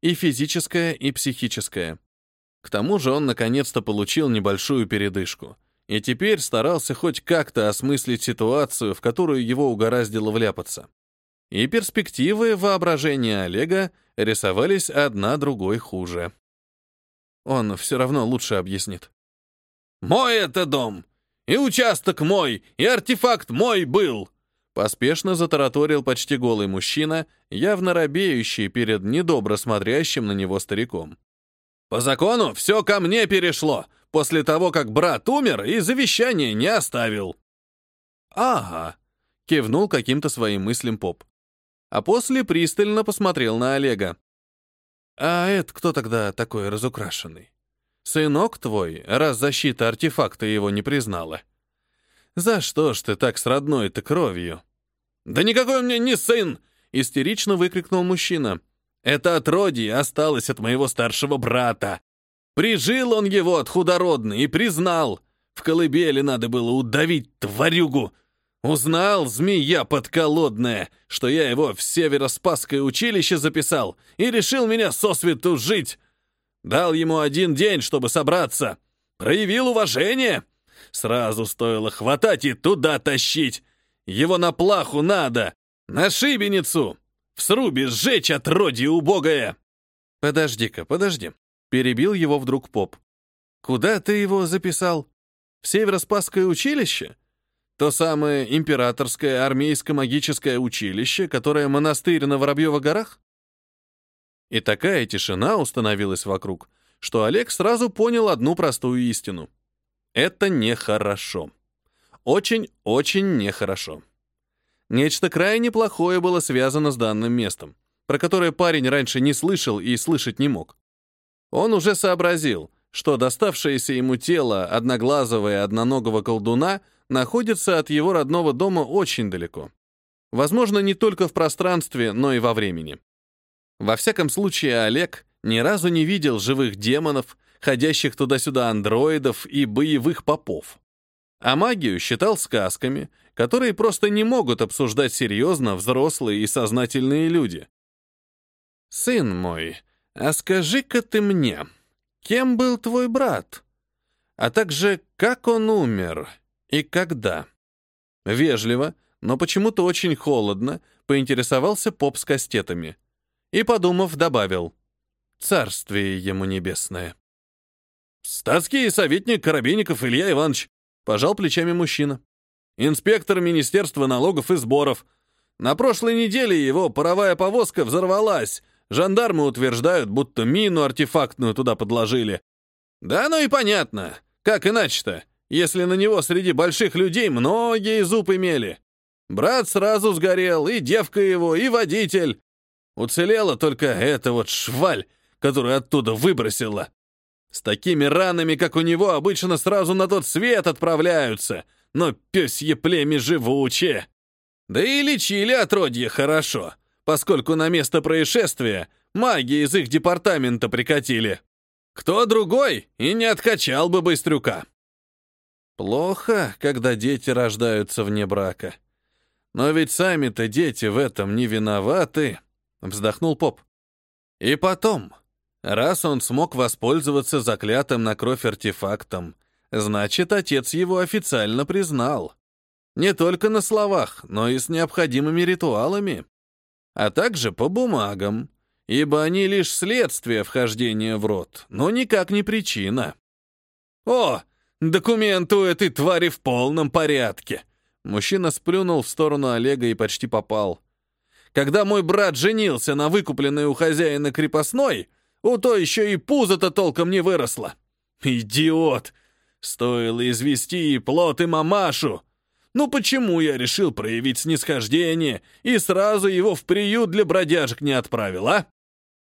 И физическое, и психическое. К тому же он наконец-то получил небольшую передышку. И теперь старался хоть как-то осмыслить ситуацию, в которую его угораздило вляпаться. И перспективы воображения Олега рисовались одна другой хуже. Он все равно лучше объяснит. «Мой это дом! И участок мой, и артефакт мой был!» Поспешно затараторил почти голый мужчина, явно робеющий перед недобро смотрящим на него стариком. «По закону все ко мне перешло, после того, как брат умер и завещание не оставил». «Ага», — кивнул каким-то своим мыслям поп. А после пристально посмотрел на Олега. «А это кто тогда такой разукрашенный? Сынок твой, раз защита артефакта его не признала?» «За что ж ты так с родной-то кровью?» «Да никакой он мне не сын!» — истерично выкрикнул мужчина. «Это отродье осталось от моего старшего брата. Прижил он его от худородный и признал. В колыбели надо было удавить тварюгу. Узнал, змея подколодная, что я его в Северо-Спасское училище записал и решил меня сосвету жить. Дал ему один день, чтобы собраться. Проявил уважение. Сразу стоило хватать и туда тащить. Его на плаху надо, на шибеницу, в срубе сжечь отродье убогое. Подожди-ка, подожди. Перебил его вдруг поп. Куда ты его записал? В Северо-Спасское училище? То самое императорское армейско-магическое училище, которое монастырь на Воробьево горах? И такая тишина установилась вокруг, что Олег сразу понял одну простую истину. Это нехорошо. Очень-очень нехорошо. Нечто крайне плохое было связано с данным местом, про которое парень раньше не слышал и слышать не мог. Он уже сообразил, что доставшееся ему тело одноглазого и одноногого колдуна находится от его родного дома очень далеко. Возможно, не только в пространстве, но и во времени. Во всяком случае, Олег ни разу не видел живых демонов, ходящих туда-сюда андроидов и боевых попов а магию считал сказками, которые просто не могут обсуждать серьезно взрослые и сознательные люди. «Сын мой, а скажи-ка ты мне, кем был твой брат? А также, как он умер и когда?» Вежливо, но почему-то очень холодно, поинтересовался поп с кастетами. И, подумав, добавил «Царствие ему небесное». «Статский советник Коробейников Илья Иванович, Пожал плечами мужчина. Инспектор Министерства налогов и сборов. На прошлой неделе его паровая повозка взорвалась. Жандармы утверждают, будто мину артефактную туда подложили. Да ну и понятно. Как иначе-то, если на него среди больших людей многие зуб имели? Брат сразу сгорел, и девка его, и водитель. Уцелела только эта вот шваль, которую оттуда выбросила. С такими ранами, как у него, обычно сразу на тот свет отправляются, но пёсье племя живучее. Да и лечили отродье хорошо, поскольку на место происшествия маги из их департамента прикатили. Кто другой и не откачал бы быстрюка. Плохо, когда дети рождаются вне брака. Но ведь сами-то дети в этом не виноваты, вздохнул поп. И потом, Раз он смог воспользоваться заклятым на кровь артефактом, значит, отец его официально признал. Не только на словах, но и с необходимыми ритуалами. А также по бумагам, ибо они лишь следствие вхождения в рот, но никак не причина. «О, документы у этой твари в полном порядке!» Мужчина сплюнул в сторону Олега и почти попал. «Когда мой брат женился на выкупленной у хозяина крепостной, у той еще и пузо-то толком не выросло. Идиот! Стоило извести и плод, и мамашу. Ну почему я решил проявить снисхождение и сразу его в приют для бродяжек не отправил, а?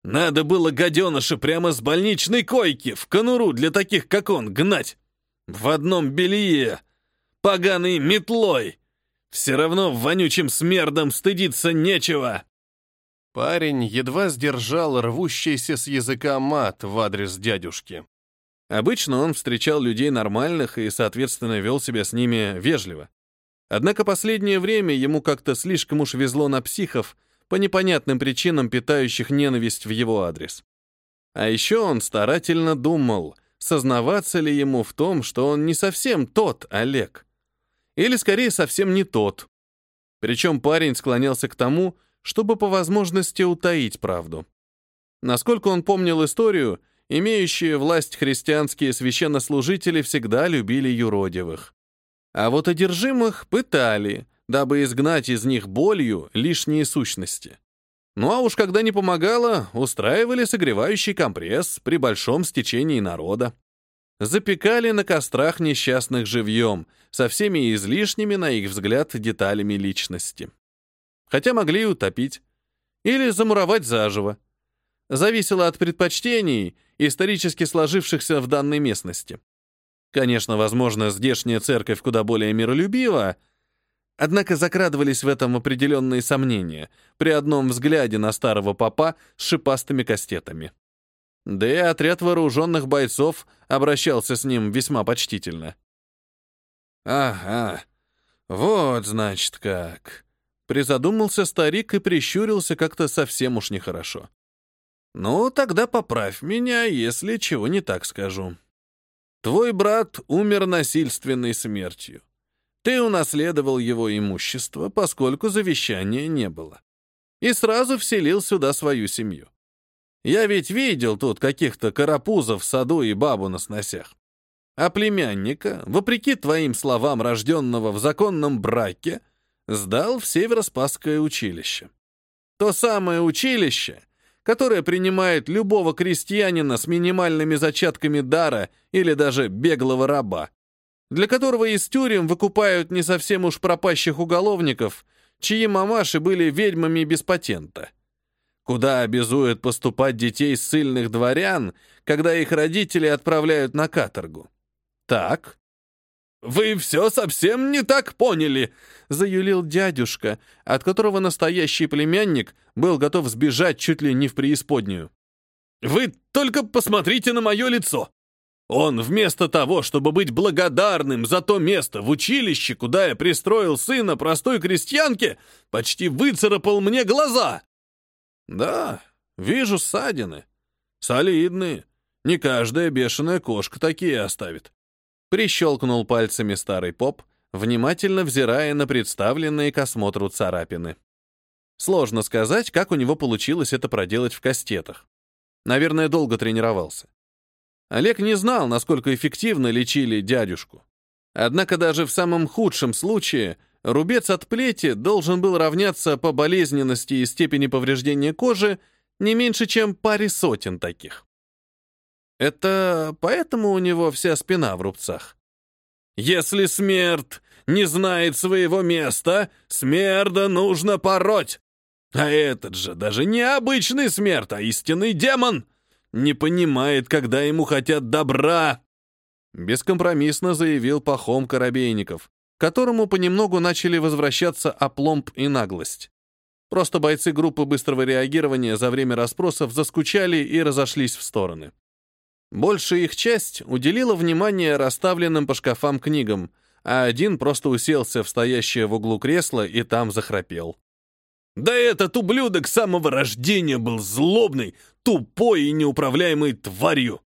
Надо было гаденыша прямо с больничной койки в конуру для таких, как он, гнать. В одном белье. Поганой метлой. Все равно вонючим смердом стыдиться нечего. Парень едва сдержал рвущийся с языка мат в адрес дядюшки. Обычно он встречал людей нормальных и, соответственно, вел себя с ними вежливо. Однако последнее время ему как-то слишком уж везло на психов, по непонятным причинам питающих ненависть в его адрес. А еще он старательно думал, сознаваться ли ему в том, что он не совсем тот Олег. Или, скорее, совсем не тот. Причем парень склонялся к тому, чтобы по возможности утаить правду. Насколько он помнил историю, имеющие власть христианские священнослужители всегда любили юродивых. А вот одержимых пытали, дабы изгнать из них болью лишние сущности. Ну а уж когда не помогало, устраивали согревающий компресс при большом стечении народа. Запекали на кострах несчастных живьем, со всеми излишними, на их взгляд, деталями личности. Хотя могли и утопить. Или замуровать заживо. Зависело от предпочтений, исторически сложившихся в данной местности. Конечно, возможно, здешняя церковь куда более миролюбива, Однако закрадывались в этом определенные сомнения при одном взгляде на старого папа с шипастыми кастетами. Да и отряд вооруженных бойцов обращался с ним весьма почтительно. «Ага, вот, значит, как...» Призадумался старик и прищурился как-то совсем уж нехорошо. «Ну, тогда поправь меня, если чего не так скажу. Твой брат умер насильственной смертью. Ты унаследовал его имущество, поскольку завещания не было. И сразу вселил сюда свою семью. Я ведь видел тут каких-то карапузов в саду и бабу на сносях. А племянника, вопреки твоим словам, рожденного в законном браке, сдал в Северо-Спасское училище. То самое училище, которое принимает любого крестьянина с минимальными зачатками дара или даже беглого раба, для которого из тюрем выкупают не совсем уж пропащих уголовников, чьи мамаши были ведьмами без патента. Куда обязуют поступать детей ссыльных дворян, когда их родители отправляют на каторгу? Так. «Вы все совсем не так поняли», — заюлил дядюшка, от которого настоящий племянник был готов сбежать чуть ли не в преисподнюю. «Вы только посмотрите на мое лицо. Он вместо того, чтобы быть благодарным за то место в училище, куда я пристроил сына простой крестьянки, почти выцарапал мне глаза. Да, вижу ссадины. Солидные. Не каждая бешеная кошка такие оставит. Прищелкнул пальцами старый поп, внимательно взирая на представленные к осмотру царапины. Сложно сказать, как у него получилось это проделать в кастетах. Наверное, долго тренировался. Олег не знал, насколько эффективно лечили дядюшку. Однако даже в самом худшем случае рубец от плети должен был равняться по болезненности и степени повреждения кожи не меньше, чем паре сотен таких. Это поэтому у него вся спина в рубцах. «Если смерть не знает своего места, смерда нужно пороть!» А этот же даже не обычный смерть, а истинный демон — не понимает, когда ему хотят добра!» Бескомпромиссно заявил Пахом Коробейников, которому понемногу начали возвращаться опломб и наглость. Просто бойцы группы быстрого реагирования за время расспросов заскучали и разошлись в стороны. Большая их часть уделила внимание расставленным по шкафам книгам, а один просто уселся в стоящее в углу кресло и там захрапел. Да этот ублюдок с самого рождения был злобный, тупой и неуправляемой тварью.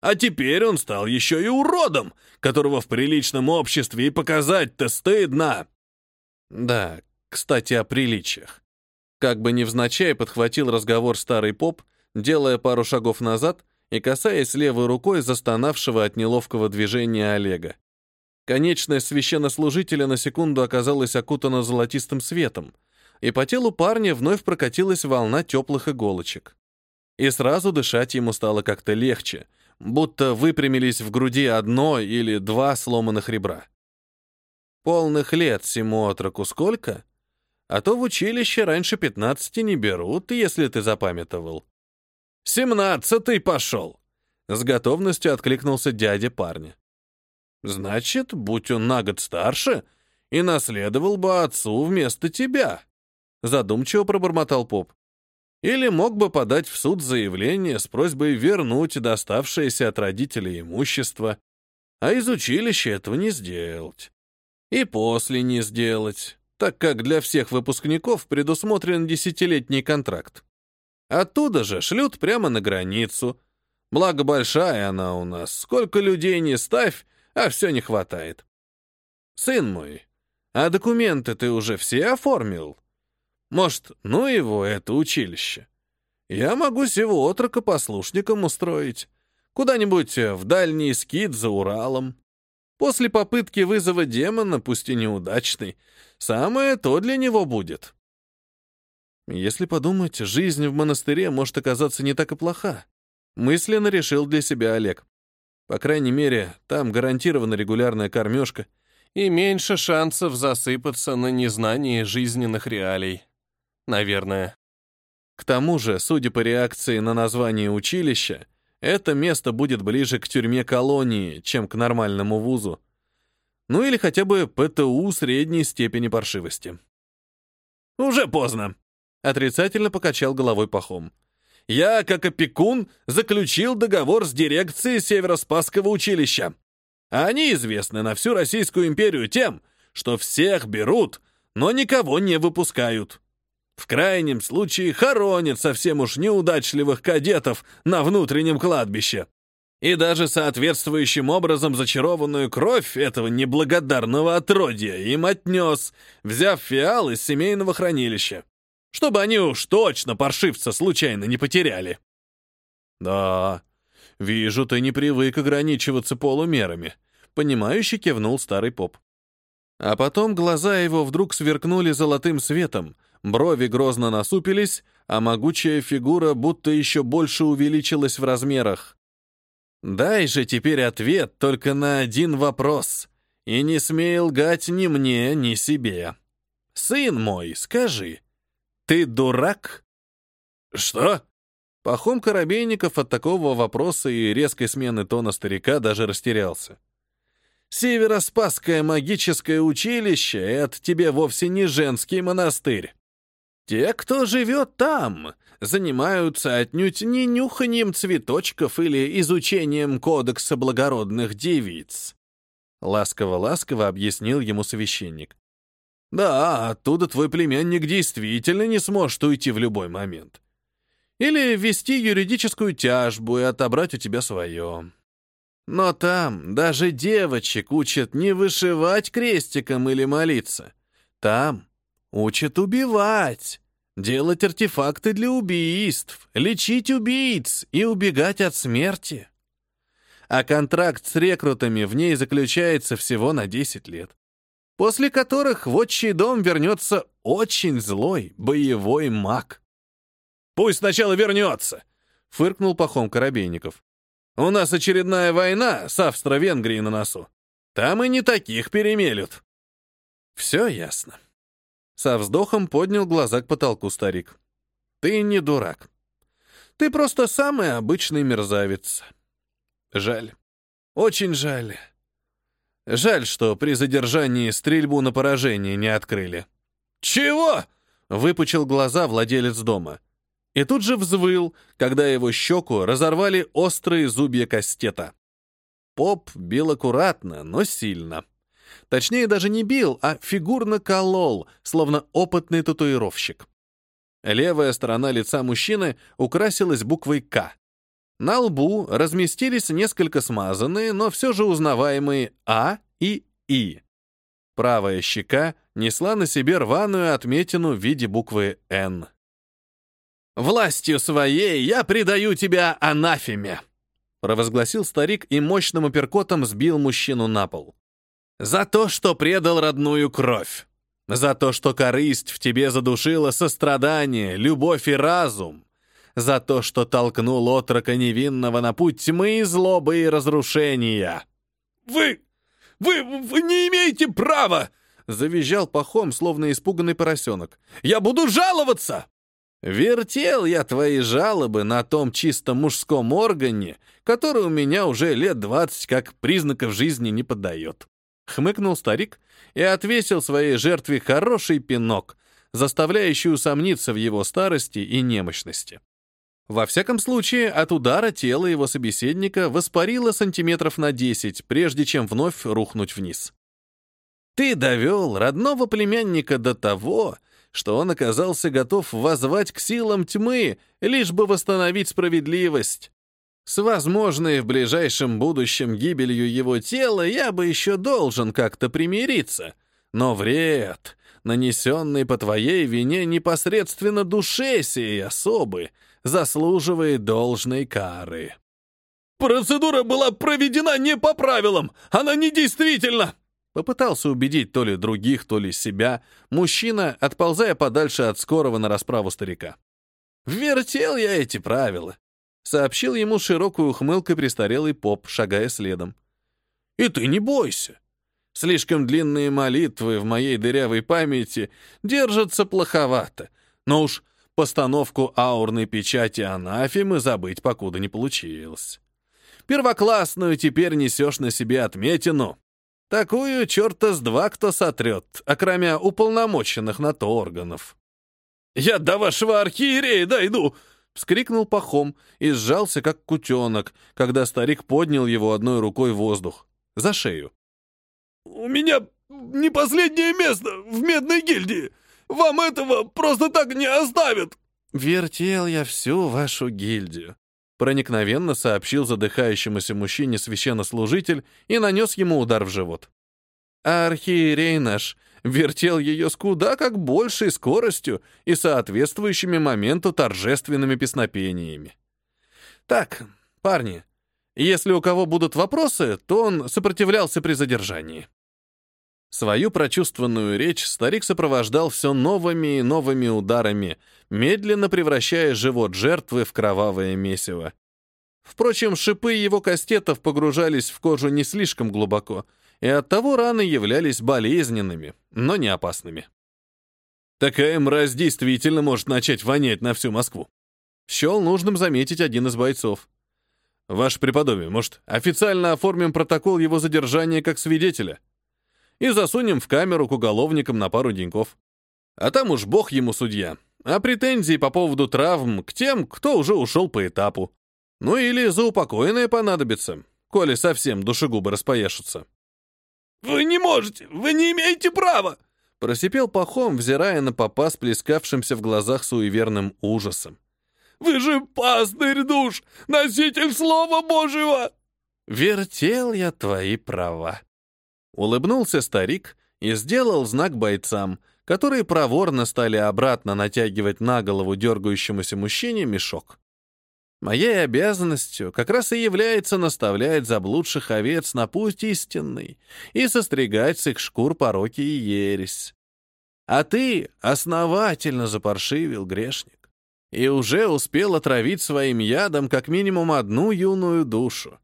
А теперь он стал еще и уродом, которого в приличном обществе и показать-то стыдно. Да, кстати, о приличиях. Как бы невзначай подхватил разговор старый поп, делая пару шагов назад и касаясь левой рукой застонавшего от неловкого движения Олега. Конечность священнослужителя на секунду оказалась окутана золотистым светом — и по телу парня вновь прокатилась волна теплых иголочек. И сразу дышать ему стало как-то легче, будто выпрямились в груди одно или два сломанных ребра. Полных лет всему отроку сколько? А то в училище раньше пятнадцати не берут, если ты запамятовал. «Семнадцатый пошел!» — с готовностью откликнулся дядя парня. «Значит, будь он на год старше, и наследовал бы отцу вместо тебя», задумчиво пробормотал поп. Или мог бы подать в суд заявление с просьбой вернуть доставшееся от родителей имущество, а из училища этого не сделать. И после не сделать, так как для всех выпускников предусмотрен десятилетний контракт. Оттуда же шлют прямо на границу. Благо большая она у нас, сколько людей не ставь, а все не хватает. Сын мой, а документы ты уже все оформил? Может, ну его, это училище. Я могу сего отрока послушником устроить. Куда-нибудь в дальний скит за Уралом. После попытки вызова демона, пусть и неудачной, самое то для него будет. Если подумать, жизнь в монастыре может оказаться не так и плоха. Мысленно решил для себя Олег. По крайней мере, там гарантирована регулярная кормежка и меньше шансов засыпаться на незнании жизненных реалий. Наверное. К тому же, судя по реакции на название училища, это место будет ближе к тюрьме-колонии, чем к нормальному вузу. Ну или хотя бы ПТУ средней степени паршивости. «Уже поздно», — отрицательно покачал головой Пахом. «Я, как опекун, заключил договор с дирекцией Северо-Спасского училища. Они известны на всю Российскую империю тем, что всех берут, но никого не выпускают. В крайнем случае хоронят совсем уж неудачливых кадетов на внутреннем кладбище. И даже соответствующим образом зачарованную кровь этого неблагодарного отродья им отнес, взяв фиал из семейного хранилища, чтобы они уж точно паршивца случайно не потеряли. «Да, вижу, ты не привык ограничиваться полумерами», — понимающе кивнул старый поп. А потом глаза его вдруг сверкнули золотым светом — Брови грозно насупились, а могучая фигура будто еще больше увеличилась в размерах. «Дай же теперь ответ только на один вопрос, и не смей лгать ни мне, ни себе. Сын мой, скажи, ты дурак?» «Что?» Пахом Коробейников от такого вопроса и резкой смены тона старика даже растерялся. «Северо-Спасское магическое училище — это тебе вовсе не женский монастырь. Те, кто живет там, занимаются отнюдь не нюханием цветочков или изучением кодекса благородных девиц. Ласково-ласково объяснил ему священник. Да, оттуда твой племянник действительно не сможет уйти в любой момент. Или ввести юридическую тяжбу и отобрать у тебя свое. Но там даже девочек учат не вышивать крестиком или молиться. Там Учат убивать, делать артефакты для убийств, лечить убийц и убегать от смерти. А контракт с рекрутами в ней заключается всего на 10 лет, после которых в отчий дом вернется очень злой боевой маг. «Пусть сначала вернется!» — фыркнул Пахом Коробейников. «У нас очередная война с Австро-Венгрией на носу. Там и не таких перемелют». «Все ясно», со вздохом поднял глаза к потолку старик. «Ты не дурак. Ты просто самый обычный мерзавец. Жаль. Очень жаль. Жаль, что при задержании стрельбу на поражение не открыли». «Чего?» — выпучил глаза владелец дома. И тут же взвыл, когда его щеку разорвали острые зубья кастета. Поп бил аккуратно, но сильно. Точнее, даже не бил, а фигурно колол, словно опытный татуировщик. Левая сторона лица мужчины украсилась буквой «К». На лбу разместились несколько смазанные, но все же узнаваемые «А» и «И». Правая щека несла на себе рваную отметину в виде буквы «Н». «Властью своей я предаю тебя анафеме!» провозгласил старик и мощным апперкотом сбил мужчину на пол. За то, что предал родную кровь. За то, что корысть в тебе задушила сострадание, любовь и разум. За то, что толкнул отрока невинного на путь тьмы, злобы и разрушения. «Вы... вы... вы не имеете права!» Завизжал пахом, словно испуганный поросенок. «Я буду жаловаться!» «Вертел я твои жалобы на том чисто мужском органе, который у меня уже лет двадцать как признаков жизни не подает. Хмыкнул старик и отвесил своей жертве хороший пинок, заставляющий усомниться в его старости и немощности. Во всяком случае, от удара тело его собеседника воспарило сантиметров на 10, прежде чем вновь рухнуть вниз. «Ты довел родного племянника до того, что он оказался готов воззвать к силам тьмы, лишь бы восстановить справедливость. С возможной в ближайшем будущем гибелью его тела я бы еще должен как-то примириться. Но вред, нанесенный по твоей вине непосредственно душе сей особы, заслуживает должной кары. Процедура была проведена не по правилам! Она недействительна!» Попытался убедить то ли других, то ли себя, мужчина, отползая подальше от скорого на расправу старика. «Вертел я эти правила», — сообщил ему широкую ухмылкой престарелый поп, шагая следом. «И ты не бойся. Слишком длинные молитвы в моей дырявой памяти держатся плоховато, но уж постановку аурной печати анафемы забыть покуда не получилось. Первоклассную теперь несешь на себе отметину. Такую черта с два кто сотрет, окромя уполномоченных на то органов. «Я до вашего архиерея дойду!» — вскрикнул Пахом и сжался, как кутенок, когда старик поднял его одной рукой в воздух, за шею. «У меня не последнее место в медной гильдии. Вам этого просто так не оставят!» «Вертел я всю вашу гильдию», — проникновенно сообщил задыхающемуся мужчине священнослужитель и нанес ему удар в живот. А архиерей наш вертел ее с куда как большей скоростью и соответствующими моменту торжественными песнопениями. Так, парни, если у кого будут вопросы, то он сопротивлялся при задержании. Свою прочувствованную речь старик сопровождал все новыми и новыми ударами, медленно превращая живот жертвы в кровавое месиво. Впрочем, шипы его кастетов погружались в кожу не слишком глубоко, и оттого раны являлись болезненными, но не опасными. Такая мразь действительно может начать вонять на всю Москву. Счел нужным заметить один из бойцов. Ваше преподобие, может, официально оформим протокол его задержания как свидетеля? и засунем в камеру к уголовникам на пару деньков. А там уж бог ему судья. А претензии по поводу травм к тем, кто уже ушел по этапу. Ну или за упокоенное понадобится, коли совсем душегубы распояшутся. «Вы не можете! Вы не имеете права!» Просипел Пахом, взирая на попа с плескавшимся в глазах суеверным ужасом. «Вы же пастырь душ, носитель Слова Божьего!» «Вертел я твои права», Улыбнулся старик и сделал знак бойцам, которые проворно стали обратно натягивать на голову дергающемуся мужчине мешок. Моей обязанностью как раз и является наставлять заблудших овец на путь истинный и состригать с их шкур пороки и ересь. А ты основательно запаршивил, грешник, и уже успел отравить своим ядом как минимум одну юную душу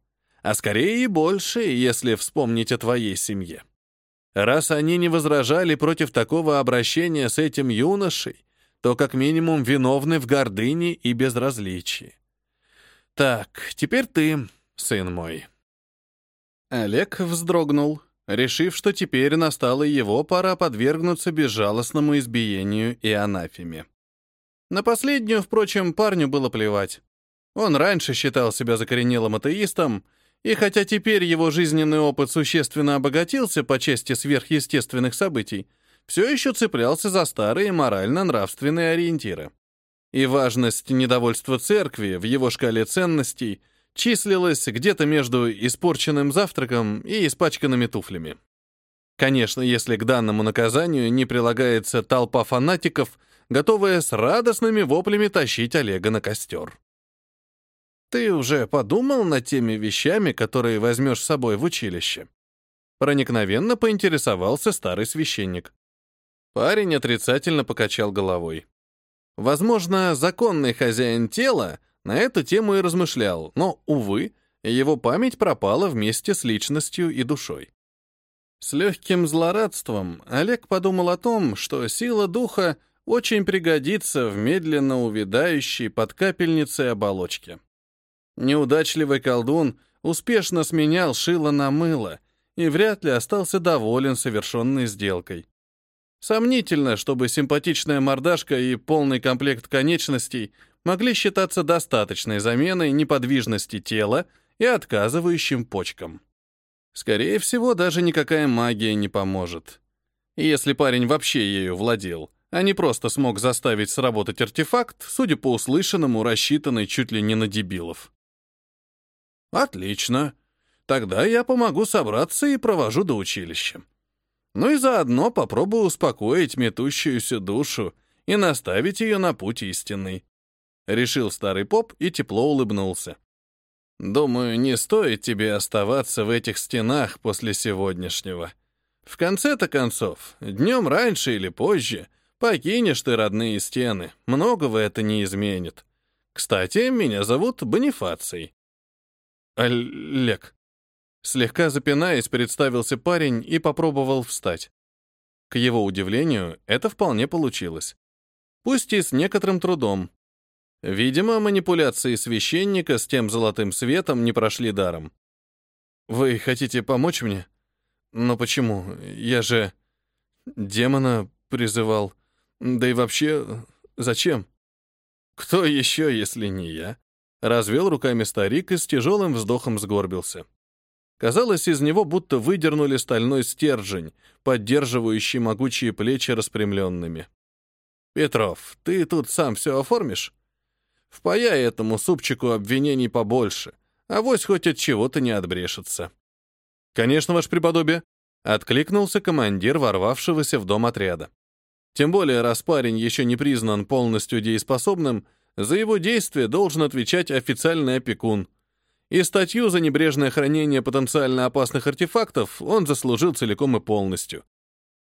а скорее и больше, если вспомнить о твоей семье. Раз они не возражали против такого обращения с этим юношей, то как минимум виновны в гордыне и безразличии. Так, теперь ты, сын мой. Олег вздрогнул, решив, что теперь настала его пора подвергнуться безжалостному избиению и анафеме. На последнюю, впрочем, парню было плевать. Он раньше считал себя закоренелым атеистом, и хотя теперь его жизненный опыт существенно обогатился по части сверхъестественных событий, все еще цеплялся за старые морально-нравственные ориентиры. И важность недовольства церкви в его шкале ценностей числилась где-то между испорченным завтраком и испачканными туфлями. Конечно, если к данному наказанию не прилагается толпа фанатиков, готовая с радостными воплями тащить Олега на костер. Ты уже подумал над теми вещами, которые возьмешь с собой в училище?» Проникновенно поинтересовался старый священник. Парень отрицательно покачал головой. Возможно, законный хозяин тела на эту тему и размышлял, но, увы, его память пропала вместе с личностью и душой. С легким злорадством Олег подумал о том, что сила духа очень пригодится в медленно увядающей под капельницей оболочке. Неудачливый колдун успешно сменял шило на мыло и вряд ли остался доволен совершенной сделкой. Сомнительно, чтобы симпатичная мордашка и полный комплект конечностей могли считаться достаточной заменой неподвижности тела и отказывающим почкам. Скорее всего, даже никакая магия не поможет. Если парень вообще ею владел, а не просто смог заставить сработать артефакт, судя по услышанному, рассчитанный чуть ли не на дебилов. Отлично. Тогда я помогу собраться и провожу до училища. Ну и заодно попробую успокоить метущуюся душу и наставить ее на путь истинный. Решил старый поп и тепло улыбнулся. Думаю, не стоит тебе оставаться в этих стенах после сегодняшнего. В конце-то концов, днем раньше или позже, покинешь ты родные стены, многого это не изменит. Кстати, меня зовут Бонифаций. Олег. Слегка запинаясь, представился парень и попробовал встать. К его удивлению, это вполне получилось. Пусть и с некоторым трудом. Видимо, манипуляции священника с тем золотым светом не прошли даром. «Вы хотите помочь мне? Но почему? Я же демона призывал. Да и вообще, зачем?» «Кто еще, если не я?» Развел руками старик и с тяжелым вздохом сгорбился. Казалось, из него будто выдернули стальной стержень, поддерживающий могучие плечи распрямленными. «Петров, ты тут сам все оформишь? Впаяй этому супчику обвинений побольше, а вось хоть от чего-то не отбрешется». «Конечно, ваше преподобие», — откликнулся командир ворвавшегося в дом отряда. Тем более, раз парень еще не признан полностью дееспособным, за его действия должен отвечать официальный опекун. И статью за небрежное хранение потенциально опасных артефактов он заслужил целиком и полностью.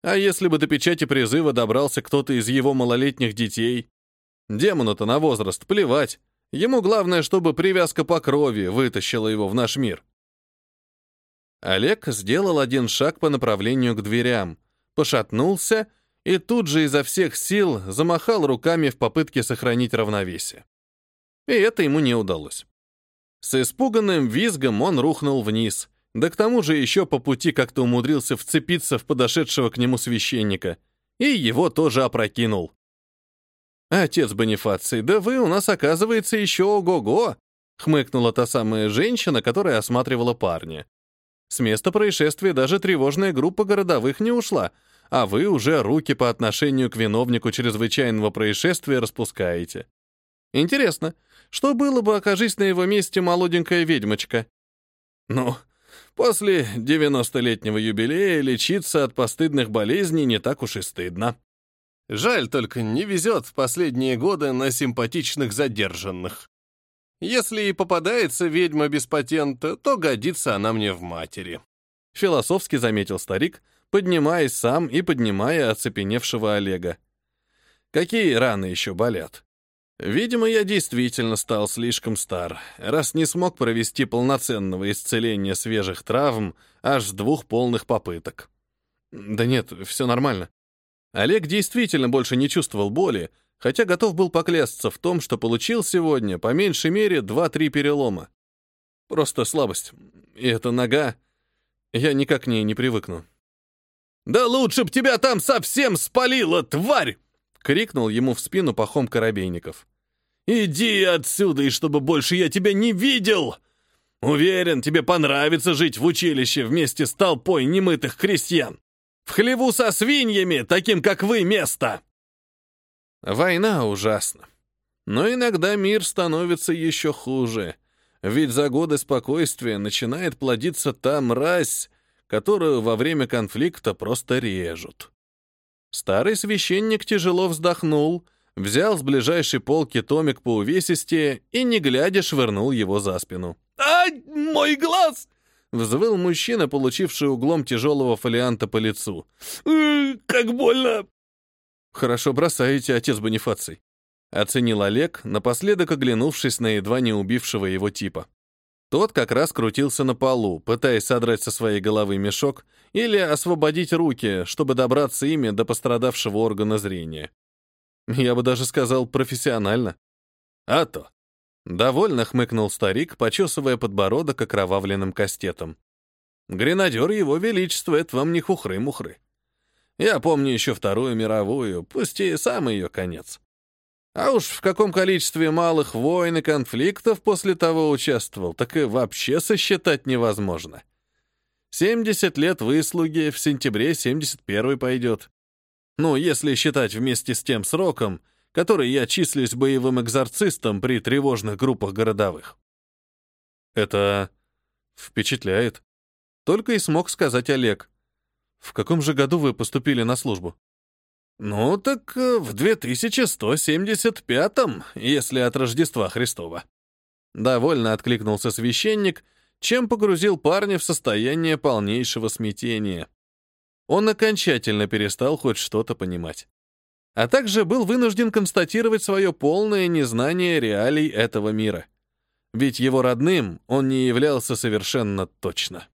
А если бы до печати призыва добрался кто-то из его малолетних детей? Демону-то на возраст плевать. Ему главное, чтобы привязка по крови вытащила его в наш мир. Олег сделал один шаг по направлению к дверям, пошатнулся и тут же изо всех сил замахал руками в попытке сохранить равновесие. И это ему не удалось. С испуганным визгом он рухнул вниз, да к тому же еще по пути как-то умудрился вцепиться в подошедшего к нему священника, и его тоже опрокинул. «Отец Бонифаций, да вы у нас, оказывается, еще ого-го!» хмыкнула та самая женщина, которая осматривала парня. С места происшествия даже тревожная группа городовых не ушла, а вы уже руки по отношению к виновнику чрезвычайного происшествия распускаете. Интересно, что было бы, окажись на его месте молоденькая ведьмочка? Ну, после 90-летнего юбилея лечиться от постыдных болезней не так уж и стыдно. Жаль только, не везет в последние годы на симпатичных задержанных. Если и попадается ведьма без патента, то годится она мне в матери. Философски заметил старик, поднимаясь сам и поднимая оцепеневшего Олега. Какие раны еще болят? Видимо, я действительно стал слишком стар, раз не смог провести полноценного исцеления свежих травм аж с двух полных попыток. Да нет, все нормально. Олег действительно больше не чувствовал боли, хотя готов был поклясться в том, что получил сегодня по меньшей мере 2-3 перелома. Просто слабость. И эта нога... Я никак к ней не привыкну. «Да лучше б тебя там совсем спалило, тварь!» — крикнул ему в спину пахом Коробейников. «Иди отсюда, и чтобы больше я тебя не видел! Уверен, тебе понравится жить в училище вместе с толпой немытых крестьян. В хлеву со свиньями, таким как вы, место!» Война ужасна. Но иногда мир становится еще хуже. Ведь за годы спокойствия начинает плодиться та мразь, которую во время конфликта просто режут. Старый священник тяжело вздохнул, взял с ближайшей полки томик по увесистее и, не глядя, швырнул его за спину. «Ай, мой глаз!» — взвыл мужчина, получивший углом тяжелого фолианта по лицу. «Как больно!» «Хорошо бросаете, отец Бонифаций», — оценил Олег, напоследок оглянувшись на едва не убившего его типа. Тот как раз крутился на полу, пытаясь содрать со своей головы мешок или освободить руки, чтобы добраться ими до пострадавшего органа зрения. Я бы даже сказал профессионально. А то. Довольно хмыкнул старик, почесывая подбородок окровавленным кастетом. Гренадер его величества — это вам не хухры-мухры. Я помню еще Вторую мировую, пусть и сам ее конец. А уж в каком количестве малых войн и конфликтов после того участвовал, так и вообще сосчитать невозможно. 70 лет выслуги, в сентябре 71 пойдет. Ну, если считать вместе с тем сроком, который я числюсь боевым экзорцистом при тревожных группах городовых. Это впечатляет. Только и смог сказать Олег. В каком же году вы поступили на службу? «Ну, так э, в 2175-м, если от Рождества Христова». Довольно откликнулся священник, чем погрузил парня в состояние полнейшего смятения. Он окончательно перестал хоть что-то понимать. А также был вынужден констатировать свое полное незнание реалий этого мира. Ведь его родным он не являлся совершенно точно.